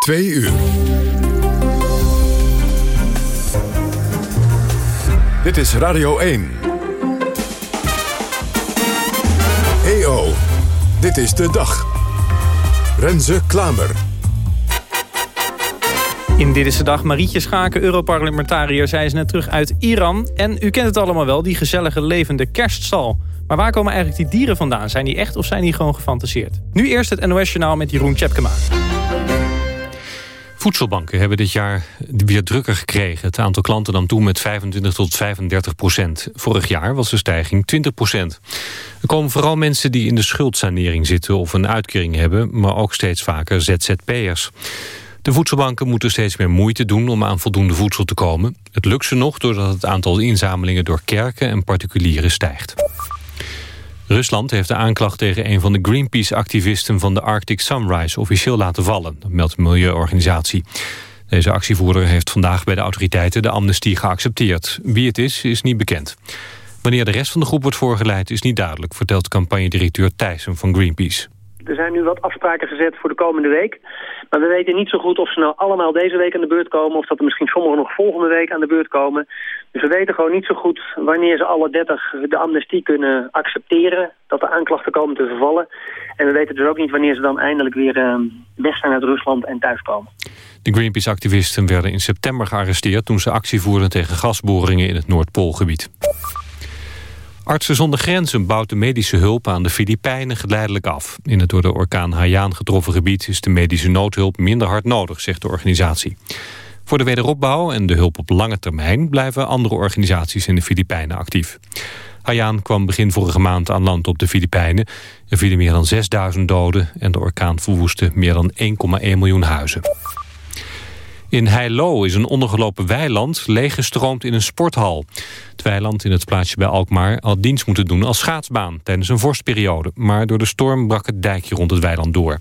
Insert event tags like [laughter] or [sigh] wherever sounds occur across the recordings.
Twee uur. Dit is Radio 1. EO, dit is de dag. Renze Klamer. In Dit is de Dag Marietje Schaken, Europarlementariër. Zij is net terug uit Iran. En u kent het allemaal wel, die gezellige levende kerststal. Maar waar komen eigenlijk die dieren vandaan? Zijn die echt of zijn die gewoon gefantaseerd? Nu eerst het NOS-journaal met Jeroen Tjepkema. Voedselbanken hebben dit jaar weer drukker gekregen. Het aantal klanten nam toe met 25 tot 35 procent. Vorig jaar was de stijging 20 procent. Er komen vooral mensen die in de schuldsanering zitten... of een uitkering hebben, maar ook steeds vaker ZZP'ers. De voedselbanken moeten steeds meer moeite doen om aan voldoende voedsel te komen. Het lukt ze nog doordat het aantal inzamelingen door kerken en particulieren stijgt. Rusland heeft de aanklacht tegen een van de Greenpeace-activisten van de Arctic Sunrise officieel laten vallen, meldt de milieuorganisatie. Deze actievoerder heeft vandaag bij de autoriteiten de amnestie geaccepteerd. Wie het is, is niet bekend. Wanneer de rest van de groep wordt voorgeleid is niet duidelijk, vertelt campagnedirecteur Thijssen van Greenpeace. Er zijn nu wat afspraken gezet voor de komende week. Maar we weten niet zo goed of ze nou allemaal deze week aan de beurt komen... of dat er misschien sommigen nog volgende week aan de beurt komen. Dus we weten gewoon niet zo goed wanneer ze alle 30 de amnestie kunnen accepteren... dat de aanklachten komen te vervallen. En we weten dus ook niet wanneer ze dan eindelijk weer uh, weg zijn uit Rusland en thuiskomen. De Greenpeace-activisten werden in september gearresteerd... toen ze actie voerden tegen gasboringen in het Noordpoolgebied. Artsen zonder Grenzen bouwt de medische hulp aan de Filipijnen geleidelijk af. In het door de orkaan Haiyan getroffen gebied is de medische noodhulp minder hard nodig, zegt de organisatie. Voor de wederopbouw en de hulp op lange termijn blijven andere organisaties in de Filipijnen actief. Haiyan kwam begin vorige maand aan land op de Filipijnen. Er vielen meer dan 6000 doden en de orkaan verwoestte meer dan 1,1 miljoen huizen. In Heilo is een ondergelopen weiland leeggestroomd in een sporthal. Het weiland in het plaatsje bij Alkmaar had dienst moeten doen als schaatsbaan tijdens een vorstperiode. Maar door de storm brak het dijkje rond het weiland door.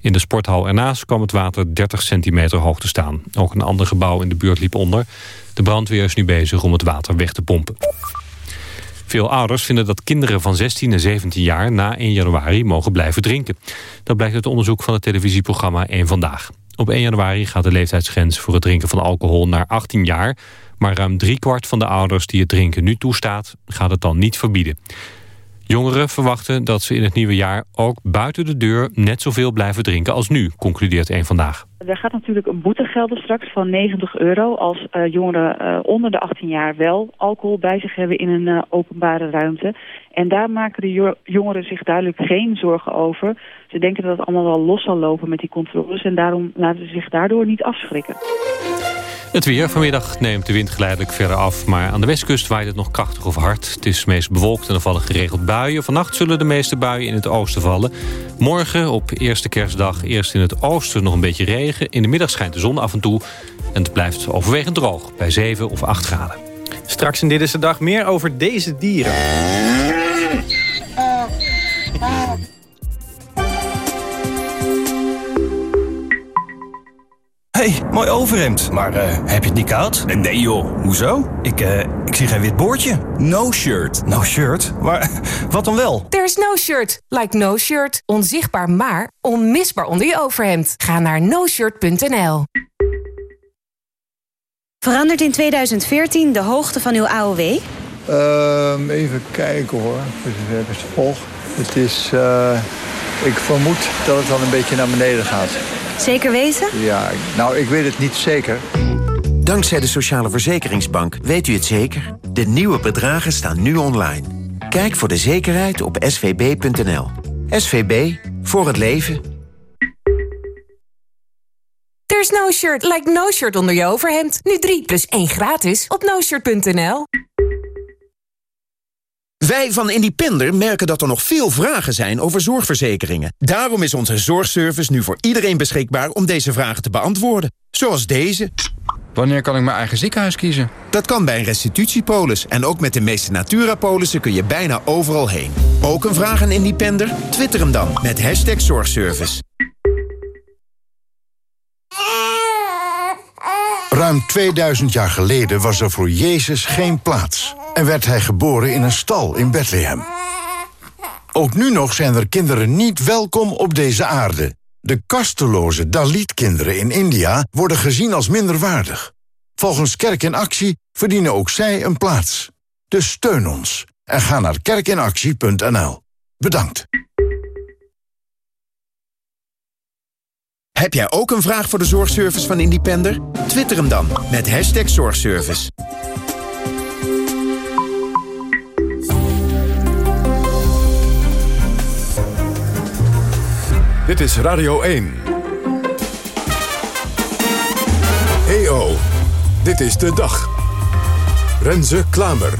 In de sporthal ernaast kwam het water 30 centimeter hoog te staan. Ook een ander gebouw in de buurt liep onder. De brandweer is nu bezig om het water weg te pompen. Veel ouders vinden dat kinderen van 16 en 17 jaar na 1 januari mogen blijven drinken. Dat blijkt uit onderzoek van het televisieprogramma 1 Vandaag. Op 1 januari gaat de leeftijdsgrens voor het drinken van alcohol naar 18 jaar. Maar ruim driekwart van de ouders die het drinken nu toestaat, gaat het dan niet verbieden. Jongeren verwachten dat ze in het nieuwe jaar ook buiten de deur net zoveel blijven drinken als nu, concludeert één vandaag. Er gaat natuurlijk een boete gelden straks van 90 euro als uh, jongeren uh, onder de 18 jaar wel alcohol bij zich hebben in een uh, openbare ruimte. En daar maken de jongeren zich duidelijk geen zorgen over. Ze denken dat het allemaal wel los zal lopen met die controles en daarom laten ze zich daardoor niet afschrikken. Het weer. Vanmiddag neemt de wind geleidelijk verder af. Maar aan de westkust waait het nog krachtig of hard. Het is meest bewolkt en er vallen geregeld buien. Vannacht zullen de meeste buien in het oosten vallen. Morgen op eerste kerstdag eerst in het oosten nog een beetje regen. In de middag schijnt de zon af en toe. En het blijft overwegend droog bij 7 of 8 graden. Straks in Dit is de Dag meer over deze dieren. Hey, mooi overhemd. Maar uh, heb je het niet koud? Nee joh, hoezo? Ik, uh, ik zie geen wit boordje. No shirt. No shirt? Maar [laughs] wat dan wel? There's no shirt. Like no shirt. Onzichtbaar maar onmisbaar onder je overhemd. Ga naar noshirt.nl Verandert in 2014 de hoogte van uw AOW? Uh, even kijken hoor, het volg. Het is, uh, ik vermoed dat het dan een beetje naar beneden gaat. Zeker weten? Ja, nou, ik weet het niet zeker. Dankzij de Sociale Verzekeringsbank weet u het zeker. De nieuwe bedragen staan nu online. Kijk voor de zekerheid op svb.nl. SVB, voor het leven. There's no shirt like no shirt onder je overhemd. Nu 3 plus 1 gratis op noshirt.nl. Wij van Independer merken dat er nog veel vragen zijn over zorgverzekeringen. Daarom is onze zorgservice nu voor iedereen beschikbaar om deze vragen te beantwoorden. Zoals deze. Wanneer kan ik mijn eigen ziekenhuis kiezen? Dat kan bij een restitutiepolis. En ook met de meeste Natura-polissen kun je bijna overal heen. Ook een vraag aan Independer? Twitter hem dan met hashtag zorgservice. Ruim 2000 jaar geleden was er voor Jezus geen plaats. En werd hij geboren in een stal in Bethlehem. Ook nu nog zijn er kinderen niet welkom op deze aarde. De kasteloze Dalit-kinderen in India worden gezien als minderwaardig. Volgens Kerk in Actie verdienen ook zij een plaats. Dus steun ons en ga naar kerkinactie.nl. Bedankt. Heb jij ook een vraag voor de zorgservice van Independer? Twitter hem dan met hashtag zorgservice. Dit is Radio 1. EO, dit is de dag. Renze Klamer.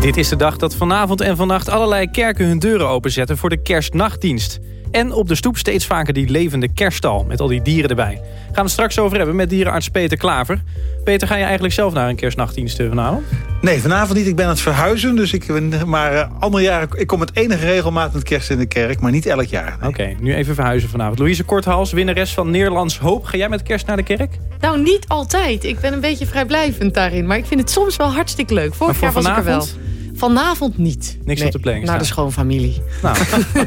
Dit is de dag dat vanavond en vannacht allerlei kerken hun deuren openzetten voor de kerstnachtdienst. En op de stoep steeds vaker die levende kerststal met al die dieren erbij. Gaan we het straks over hebben met dierenarts Peter Klaver. Peter, ga je eigenlijk zelf naar een kerstnachtdienst eh, vanavond? Nee, vanavond niet. Ik ben aan het verhuizen. Dus ik, ben- maar uh, andere jaren, ik kom met enige regelmaat met kerst in de kerk. Maar niet elk jaar. Oké, nu even verhuizen vanavond. Louise Korthals, winnares van Nederlands Hoop. Ga jij met kerst naar de kerk? Nou, niet altijd. Ik ben een beetje vrijblijvend daarin. Maar ik vind het soms wel hartstikke leuk. Vorig jaar was ik er wel. Vanavond? Niet. Niks Nee, op de planning Naar de schoonfamilie. Nou, [laughs] dat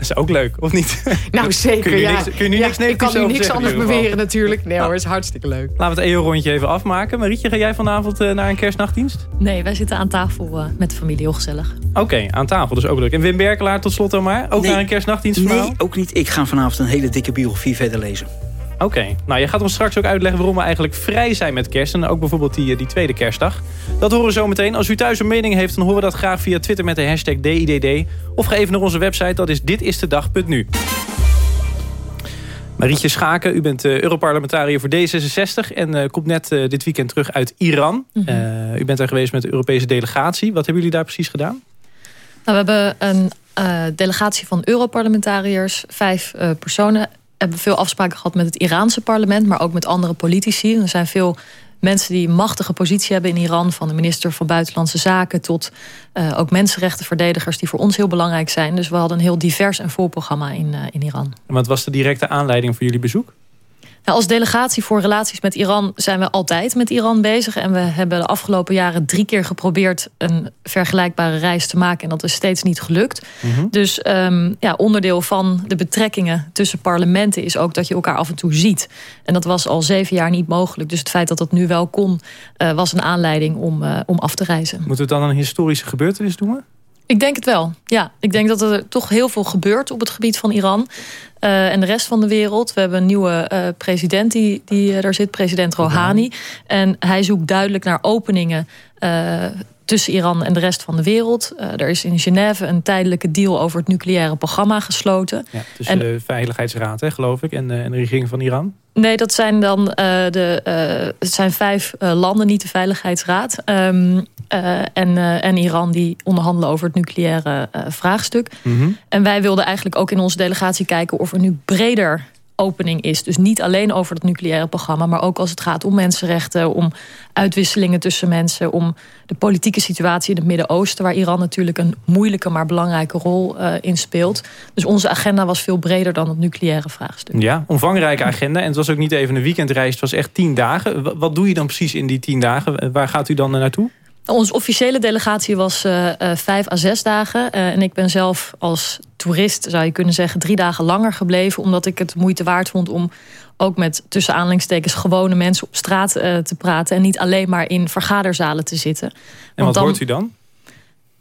is ook leuk, of niet? Nou, zeker, Kun je ja. niks- kun je nu Ja, niks Ik kan nu niks zeggen anders beweren natuurlijk. Nee hoor, is hartstikke leuk. Laten we het EO-rondje even afmaken. Marietje, ga jij vanavond eh, naar een kerstnachtdienst? Nee, wij zitten aan tafel eh, met de familie, heel gezellig. Oké, aan tafel, dus ook leuk. En Wim Berkelaar tot slot dan maar? Ook Nee. naar een kerstnachtdienst Nee, ook niet. Ik ga vanavond een hele dikke biografie verder lezen. Oké, nou je gaat ons straks ook uitleggen waarom we eigenlijk vrij zijn met kerst. En ook bijvoorbeeld die, eh, die tweede kerstdag. Dat horen we zo meteen. Als u thuis een mening heeft, dan horen we dat graag via Twitter met de hashtag DIDD. Of ga even naar onze website, dat is ditistedag.nu. Marietje Schaken, u bent eh, Europarlementariër voor D66... en eh, komt net dit weekend terug uit Iran. Mhm. U bent daar geweest met de Europese delegatie. Wat hebben jullie daar precies gedaan? Nou, we hebben een delegatie van Europarlementariërs, vijf personen. Hebben veel afspraken gehad met het Iraanse parlement, maar ook met andere politici. Er zijn veel mensen die machtige positie hebben in Iran, van de minister van Buitenlandse Zaken tot eh, ook mensenrechtenverdedigers die voor ons heel belangrijk zijn. Dus we hadden een heel divers en vol programma in, eh, in Iran. En wat was de directe aanleiding voor jullie bezoek? Nou, als delegatie voor relaties met Iran zijn we altijd met Iran bezig. En we hebben de afgelopen jaren drie keer geprobeerd een vergelijkbare reis te maken. En dat is steeds niet gelukt. Dus ehm, ja, onderdeel van de betrekkingen tussen parlementen is ook dat je elkaar af en toe ziet. En dat was al zeven jaar niet mogelijk. Dus het feit dat dat nu wel kon, eh, was een aanleiding om, eh, om af te reizen. Moeten we dan een historische gebeurtenis doen? Ik denk het wel. Ja, ik denk dat er toch heel veel gebeurt op het gebied van Iran. eh, en de rest van de wereld. We hebben een nieuwe eh, president die, die eh, daar zit, president Rouhani. En hij zoekt duidelijk naar openingen tussen Iran en de rest van de wereld. Er is in Genève een tijdelijke deal over het nucleaire programma gesloten. Ja, tussen En- de Veiligheidsraad, hè, geloof ik, en, en de regering van Iran. Nee, dat zijn dan de. het zijn vijf landen, niet de Veiligheidsraad. Ehm, eh, en, eh, en Iran die onderhandelen over het nucleaire eh, vraagstuk. En wij wilden eigenlijk ook in onze delegatie kijken of er nu breder opening is. Dus niet alleen over het nucleaire programma, maar ook als het gaat om mensenrechten, om uitwisselingen tussen mensen, om de politieke situatie in het Midden-Oosten, waar Iran natuurlijk een moeilijke maar belangrijke rol eh, in speelt. Dus onze agenda was veel breder dan het nucleaire vraagstuk. Ja, omvangrijke agenda. En het was ook niet even een weekendreis, het was echt tien dagen. Wa- Wat doe je dan precies in die tien dagen? Waar gaat u dan naartoe? Onze officiële delegatie was eh, eh, vijf à zes dagen. Eh, en ik ben zelf als toerist, zou je kunnen zeggen, drie dagen langer gebleven. Omdat ik het moeite waard vond om ook met tussen aanhalingstekens gewone mensen op straat te praten. En niet alleen maar in vergaderzalen te zitten. En wat hoort u dan?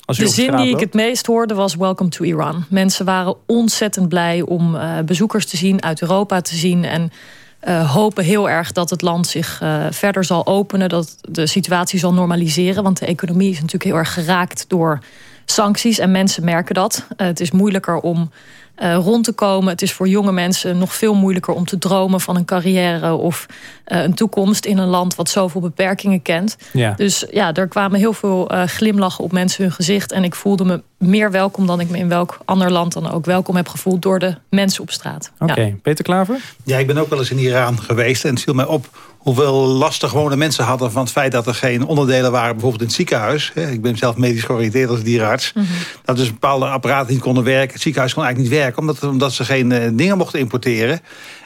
Als de zin die ik het meest hoorde was Welcome to Iran. Mensen waren ontzettend blij om bezoekers te zien, uit Europa te zien. En eh, hopen heel erg dat het land zich eh, verder zal openen. Dat de situatie zal normaliseren. Want de economie is natuurlijk heel erg geraakt door sancties. En mensen merken dat. Eh, het is moeilijker om rond te komen. Het is voor jonge mensen nog veel moeilijker om te dromen van een carrière of een toekomst in een land wat zoveel beperkingen kent. Ja. Dus ja, er kwamen heel veel glimlachen op mensen hun gezicht. En ik voelde me meer welkom dan ik me in welk ander land dan ook welkom heb gevoeld door de mensen op straat. Oké, Ja. Peter Klaver? Ja, ik ben ook wel eens in Iran geweest. En het viel mij op hoeveel last er gewone mensen hadden... van het feit dat er geen onderdelen waren, bijvoorbeeld in het ziekenhuis. Hè, Ik ben zelf medisch georiënteerd als dierenarts. Dat dus bepaalde apparaten niet konden werken. Het ziekenhuis kon eigenlijk niet werken... omdat, omdat ze geen eh, dingen mochten importeren.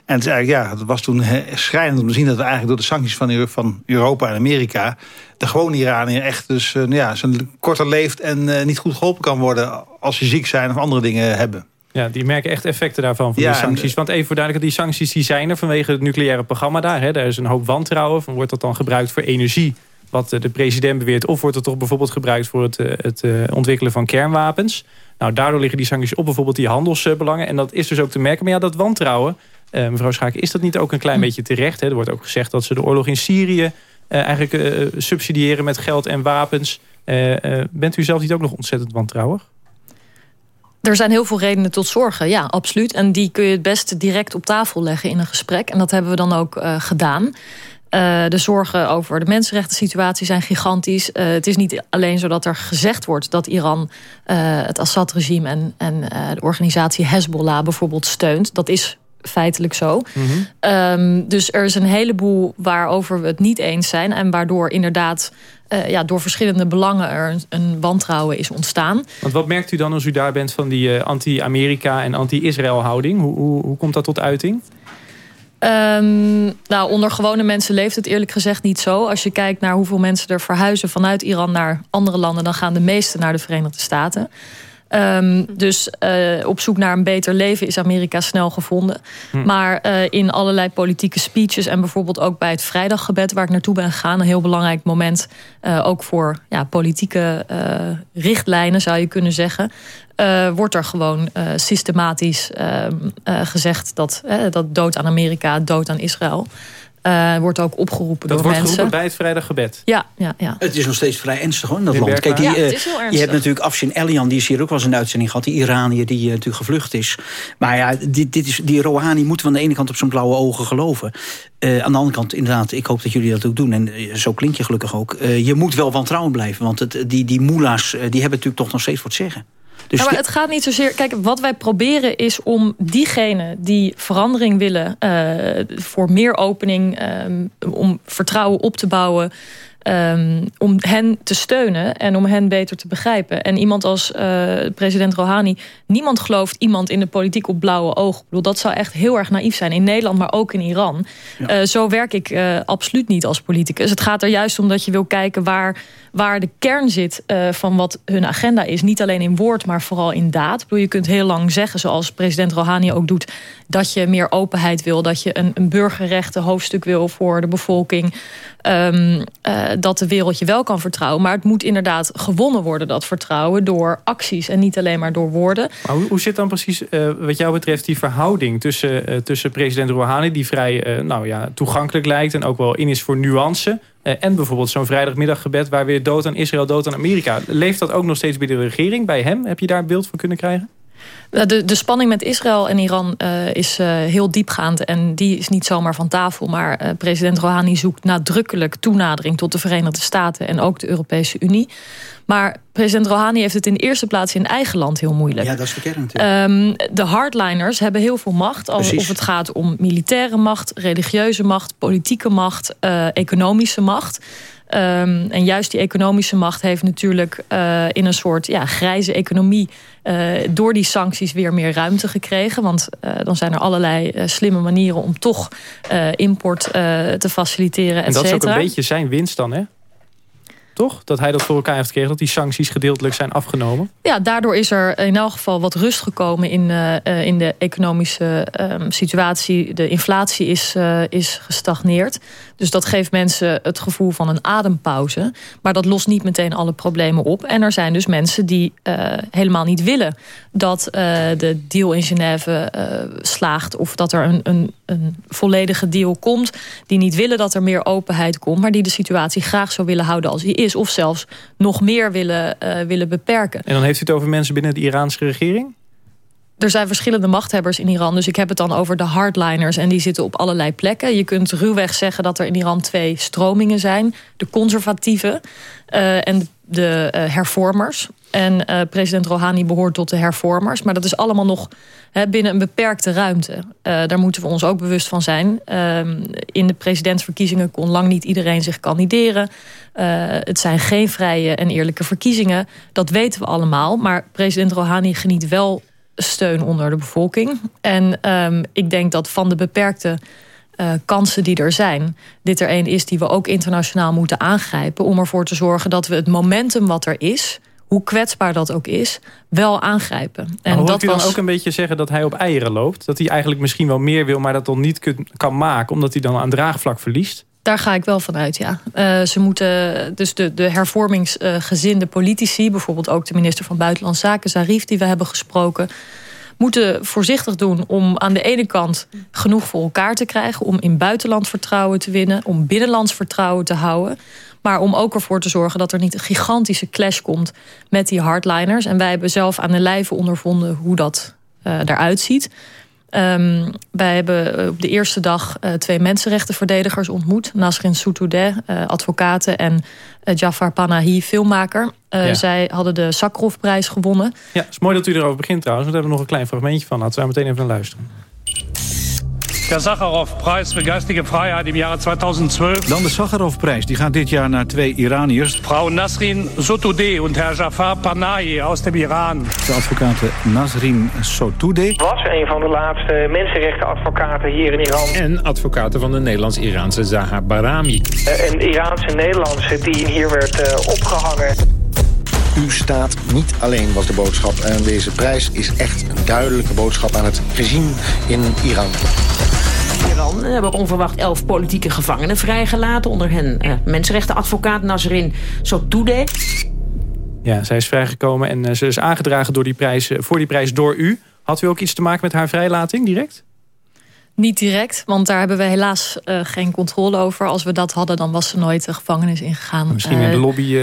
En het, is eigenlijk, ja, het was toen eh, schrijnend om te zien... dat we eigenlijk door de sancties van, Eu- van Europa en Amerika... de gewone Iranier echt dus, eh, nou ja, zijn korter leeft... en eh, niet goed geholpen kan worden als ze ziek zijn of andere dingen hebben. Ja, die merken echt effecten daarvan, van Ja, die sancties. en- Want even voor duidelijkheid, die sancties die zijn er vanwege het nucleaire programma daar. Hè. Daar is een hoop wantrouwen. Van, wordt dat dan gebruikt voor energie, wat eh, de president beweert... of wordt het toch bijvoorbeeld gebruikt voor het, eh, het eh, ontwikkelen van kernwapens? Nou, daardoor liggen die sancties op bijvoorbeeld die handelsbelangen. En dat is dus ook te merken. Maar ja, dat wantrouwen, eh, mevrouw Schaak, is dat niet ook een klein beetje terecht? Hè? Er wordt ook gezegd dat ze de oorlog in Syrië... eh, eigenlijk eh, subsidiëren met geld en wapens. Bent u zelf niet ook nog ontzettend wantrouwig? Er zijn heel veel redenen tot zorgen, ja, absoluut. En die kun je het beste direct op tafel leggen in een gesprek. En dat hebben we dan ook gedaan. De zorgen over de mensenrechten situatie zijn gigantisch. Het is niet alleen zo dat er gezegd wordt dat Iran het Assad-regime en, en de organisatie Hezbollah bijvoorbeeld steunt. Dat is feitelijk zo. Ehm, dus er is een heleboel waarover we het niet eens zijn. En waardoor inderdaad eh, ja, door verschillende belangen er een, een wantrouwen is ontstaan. Want wat merkt u dan als u daar bent van die eh, anti-Amerika en anti-Israël houding? Hoe, hoe, hoe komt dat tot uiting? Ehm, nou, onder gewone mensen leeft het eerlijk gezegd niet zo. Als je kijkt naar hoeveel mensen er verhuizen vanuit Iran naar andere landen... dan gaan de meeste naar de Verenigde Staten. Ehm, dus eh, op zoek naar een beter leven is Amerika snel gevonden. Hm. Maar eh, in allerlei politieke speeches en bijvoorbeeld ook bij het vrijdaggebed... waar ik naartoe ben gegaan, een heel belangrijk moment... eh, ook voor ja, politieke richtlijnen zou je kunnen zeggen... wordt er gewoon systematisch ehm, eh, gezegd dat, dat dood aan Amerika, dood aan Israël... eh, wordt ook opgeroepen Dat door wordt mensen. geroepen bij het vrijdaggebed. Ja, ja, ja. Het is nog steeds vrij ernstig hoor, in dat land. Kijk, die, eh, Ja, het is heel je hebt natuurlijk Afshin Elian, die is hier ook wel eens de uitzending gehad. Die Iranier die eh, natuurlijk gevlucht is. Maar ja, dit, dit is, die Rouhani moeten we aan de ene kant op zijn blauwe ogen geloven. Eh, aan de andere kant, inderdaad, ik hoop dat jullie dat ook doen. En zo klink je gelukkig ook. Eh, je moet wel wantrouwend blijven. Want het, die, die moela's, die hebben natuurlijk toch nog steeds het zeggen. Dus Ja, maar het gaat niet zozeer. Kijk, wat wij proberen is om diegenen die verandering willen eh, voor meer opening, ehm, om vertrouwen op te bouwen. Ehm, om hen te steunen en om hen beter te begrijpen. En iemand als eh, president Rouhani... niemand gelooft iemand in de politiek op blauwe ogen. Ik bedoel, dat zou echt heel erg naïef zijn. In Nederland, maar ook in Iran. Eh, zo werk ik eh, absoluut niet als politicus. Het gaat er juist om dat je wil kijken waar, waar de kern zit... van wat hun agenda is. Niet alleen in woord, maar vooral in daad. Ik bedoel, je kunt heel lang zeggen, zoals president Rouhani ook doet... dat je meer openheid wil, dat je een, een burgerrechten hoofdstuk wil voor de bevolking... Ehm, eh, dat de wereld je wel kan vertrouwen. Maar het moet inderdaad gewonnen worden, dat vertrouwen... door acties en niet alleen maar door woorden. Maar hoe, hoe zit dan precies, eh, wat jou betreft, die verhouding tussen, eh, tussen president Rouhani... die vrij nou ja, toegankelijk lijkt en ook wel in is voor nuance... en bijvoorbeeld zo'n vrijdagmiddaggebed waar weer dood aan Israël, dood aan Amerika. Leeft dat ook nog steeds bij de regering, bij hem? Heb je daar een beeld van kunnen krijgen? Nou, De, de spanning met Israël en Iran eh, is eh, heel diepgaand. En die is niet zomaar van tafel. Maar eh, president Rouhani zoekt nadrukkelijk toenadering tot de Verenigde Staten en ook de Europese Unie. Maar president Rouhani heeft het in de eerste plaats in eigen land heel moeilijk. ja, dat is de kern natuurlijk. Ehm, de hardliners hebben heel veel macht. Precies. Of het gaat om militaire macht, religieuze macht, politieke macht, economische macht. Ehm, en juist die economische macht heeft natuurlijk eh, in een soort ja, grijze economie... eh, door die sancties weer meer ruimte gekregen. Want eh, dan zijn er allerlei slimme manieren om toch import te faciliteren, En et dat is ook een beetje zijn winst dan, hè? Toch? Dat hij dat voor elkaar heeft gekregen, dat die sancties gedeeltelijk zijn afgenomen. Ja, daardoor is er in elk geval wat rust gekomen in, in de economische ehm, situatie. De inflatie is, is gestagneerd. Dus dat geeft mensen het gevoel van een adempauze. Maar dat lost niet meteen alle problemen op. En er zijn dus mensen die eh, helemaal niet willen dat eh, de deal in Genève eh, slaagt. Of dat er een, een, een volledige deal komt. Die niet willen dat er meer openheid komt. Maar die de situatie graag zo willen houden als die is. Of zelfs nog meer willen, willen beperken. En dan heeft u het over mensen binnen de Iraanse regering? Er zijn verschillende machthebbers in Iran. Dus ik heb het dan over de hardliners. En die zitten op allerlei plekken. Je kunt ruwweg zeggen dat er in Iran twee stromingen zijn. De conservatieven eh, en de eh, hervormers. En eh, president Rouhani behoort tot de hervormers. Maar dat is allemaal nog hè, binnen een beperkte ruimte. Daar moeten we ons ook bewust van zijn. Ehm, in de presidentsverkiezingen kon lang niet iedereen zich kandideren. Het zijn geen vrije en eerlijke verkiezingen. Dat weten we allemaal. Maar president Rouhani geniet wel steun onder de bevolking. En ehm, ik denk dat van de beperkte eh, kansen die er zijn... dit er een is die we ook internationaal moeten aangrijpen... om ervoor te zorgen dat we het momentum wat er is... hoe kwetsbaar dat ook is, wel aangrijpen. En dat u dan was... ook een beetje zeggen dat hij op eieren loopt? Dat hij eigenlijk misschien wel meer wil, maar dat dan niet kan maken... omdat hij dan aan draagvlak verliest? Daar ga ik wel van uit, ja. Uh, ze moeten, dus de, de hervormingsgezinde politici... bijvoorbeeld ook de minister van Buitenlandse Zaken, Zarif... die we hebben gesproken moeten voorzichtig doen om aan de ene kant genoeg voor elkaar te krijgen... om in buitenland vertrouwen te winnen, om binnenlands vertrouwen te houden... maar om ook ervoor te zorgen dat er niet een gigantische clash komt met die hardliners. En wij hebben zelf aan de lijve ondervonden hoe dat uh, eruit ziet... Um, wij hebben eh, op de eerste dag uh, twee mensenrechtenverdedigers ontmoet. Nasrin Sotoudeh, uh, advocaten en Jafar Panahi, filmmaker. Ja. Zij hadden de Sakharovprijs gewonnen. Ja, het is mooi dat u erover begint trouwens. Want we hebben nog een klein fragmentje van. Laten we meteen even naar luisteren. Der Sakharov-Preis für geistige Freiheit im Jahre 2012. Dan de Sakharov-prijs. Die gaat dit jaar naar twee Iraniërs. Frau Nasrin Sotoudeh en Herr Jafar Panahi uit dem Iran. De advocate Nasrin Sotoudeh. Was een van de laatste mensenrechtenadvocaten hier in Iran. En advocaten van de Nederlands-Iraanse Zahar Barami. Een Iraanse Nederlandse die hier werd uh, opgehangen. U staat niet alleen, was de boodschap. En deze prijs is echt een duidelijke boodschap aan het regime in Iran. Iran hebben onverwacht elf politieke gevangenen vrijgelaten. Onder hen uh, mensenrechtenadvocaat Nasrin Sotoudeh. Ja, zij is vrijgekomen en uh, ze is aangedragen door die prijs, uh, voor die prijs door u. Had u ook iets te maken met haar vrijlating direct? Niet direct, want daar hebben we helaas uh, geen controle over. Als we dat hadden, dan was ze nooit de gevangenis ingegaan. Misschien in de lobby...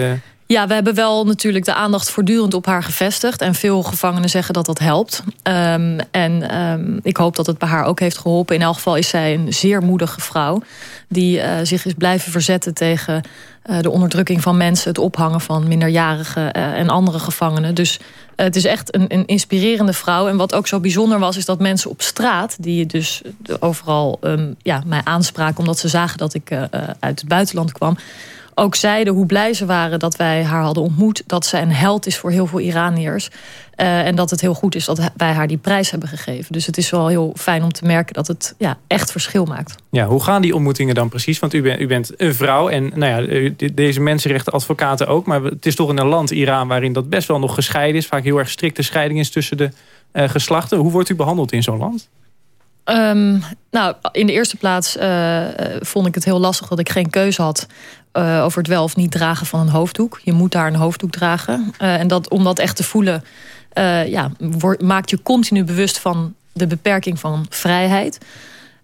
Ja, we hebben wel natuurlijk de aandacht voortdurend op haar gevestigd. En veel gevangenen zeggen dat dat helpt. Um, en um, ik hoop dat het bij haar ook heeft geholpen. In elk geval is zij een zeer moedige vrouw. Die uh, zich is blijven verzetten tegen uh, de onderdrukking van mensen. Het ophangen van minderjarigen uh, en andere gevangenen. Dus het is echt een, een, inspirerende vrouw. En wat ook zo bijzonder was, is dat mensen op straat... die dus overal um, ja, mij aanspraken omdat ze zagen dat ik uit het buitenland kwam ook zeiden hoe blij ze waren dat wij haar hadden ontmoet. Dat ze een held is voor heel veel Iraniërs. Uh, en dat het heel goed is dat wij haar die prijs hebben gegeven. Dus het is wel heel fijn om te merken dat het ja, echt verschil maakt. Ja, hoe gaan die ontmoetingen dan precies? Want u, bent, u bent een vrouw en nou ja, deze mensenrechtenadvocaten ook. Maar het is toch in een land, Iran, waarin dat best wel nog gescheiden is. Vaak heel erg strikte scheiding is tussen de uh, geslachten. Hoe wordt u behandeld in zo'n land? Um, nou, in de eerste plaats uh, vond ik het heel lastig dat ik geen keuze had uh, over het wel of niet dragen van een hoofddoek. Je moet daar een hoofddoek dragen. Uh, en dat, om dat echt te voelen, ja, word, maakt je continu bewust van de beperking van vrijheid.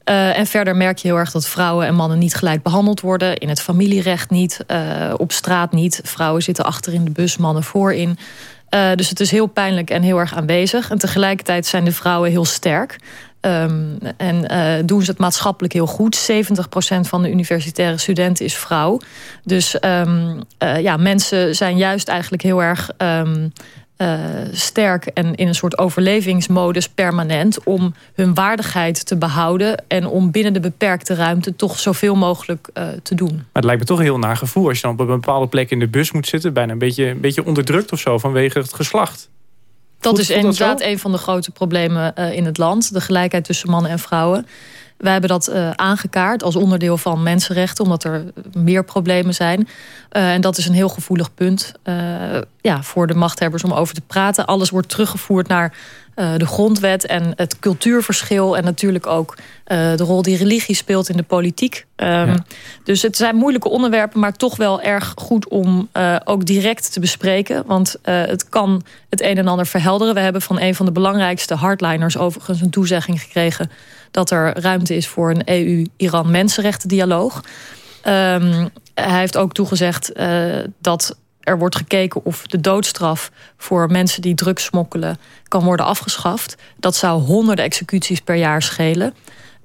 en verder merk je heel erg dat vrouwen en mannen niet gelijk behandeld worden. In het familierecht niet, op straat niet. Vrouwen zitten achter in de bus, mannen voorin. Uh, dus het is heel pijnlijk en heel erg aanwezig. En tegelijkertijd zijn de vrouwen heel sterk. Um, en uh, doen ze het maatschappelijk heel goed. 70% van de universitaire studenten is vrouw. Dus um, uh, ja, mensen zijn juist eigenlijk heel erg... Um, uh, sterk en in een soort overlevingsmodus permanent... om hun waardigheid te behouden... en om binnen de beperkte ruimte toch zoveel mogelijk te doen. Maar het lijkt me toch een heel naar gevoel... als je dan op een bepaalde plek in de bus moet zitten... bijna een beetje, een beetje onderdrukt of zo vanwege het geslacht. Dat is inderdaad een van de grote problemen uh, in het land. De gelijkheid tussen mannen en vrouwen. Wij hebben dat uh, aangekaart als onderdeel van mensenrechten... omdat er meer problemen zijn. Uh, en dat is een heel gevoelig punt ja, voor de machthebbers om over te praten. Alles wordt teruggevoerd naar de grondwet en het cultuurverschil... en natuurlijk ook uh, de rol die religie speelt in de politiek. Um, ja. Dus het zijn moeilijke onderwerpen, maar toch wel erg goed om uh, ook direct te bespreken. Want het kan het een en ander verhelderen. We hebben van een van de belangrijkste hardliners overigens een toezegging gekregen... dat er ruimte is voor een EU-Iran-mensenrechten-dialoog. Um, hij heeft ook toegezegd dat er wordt gekeken of de doodstraf voor mensen die drugs smokkelen kan worden afgeschaft. Dat zou honderden executies per jaar schelen.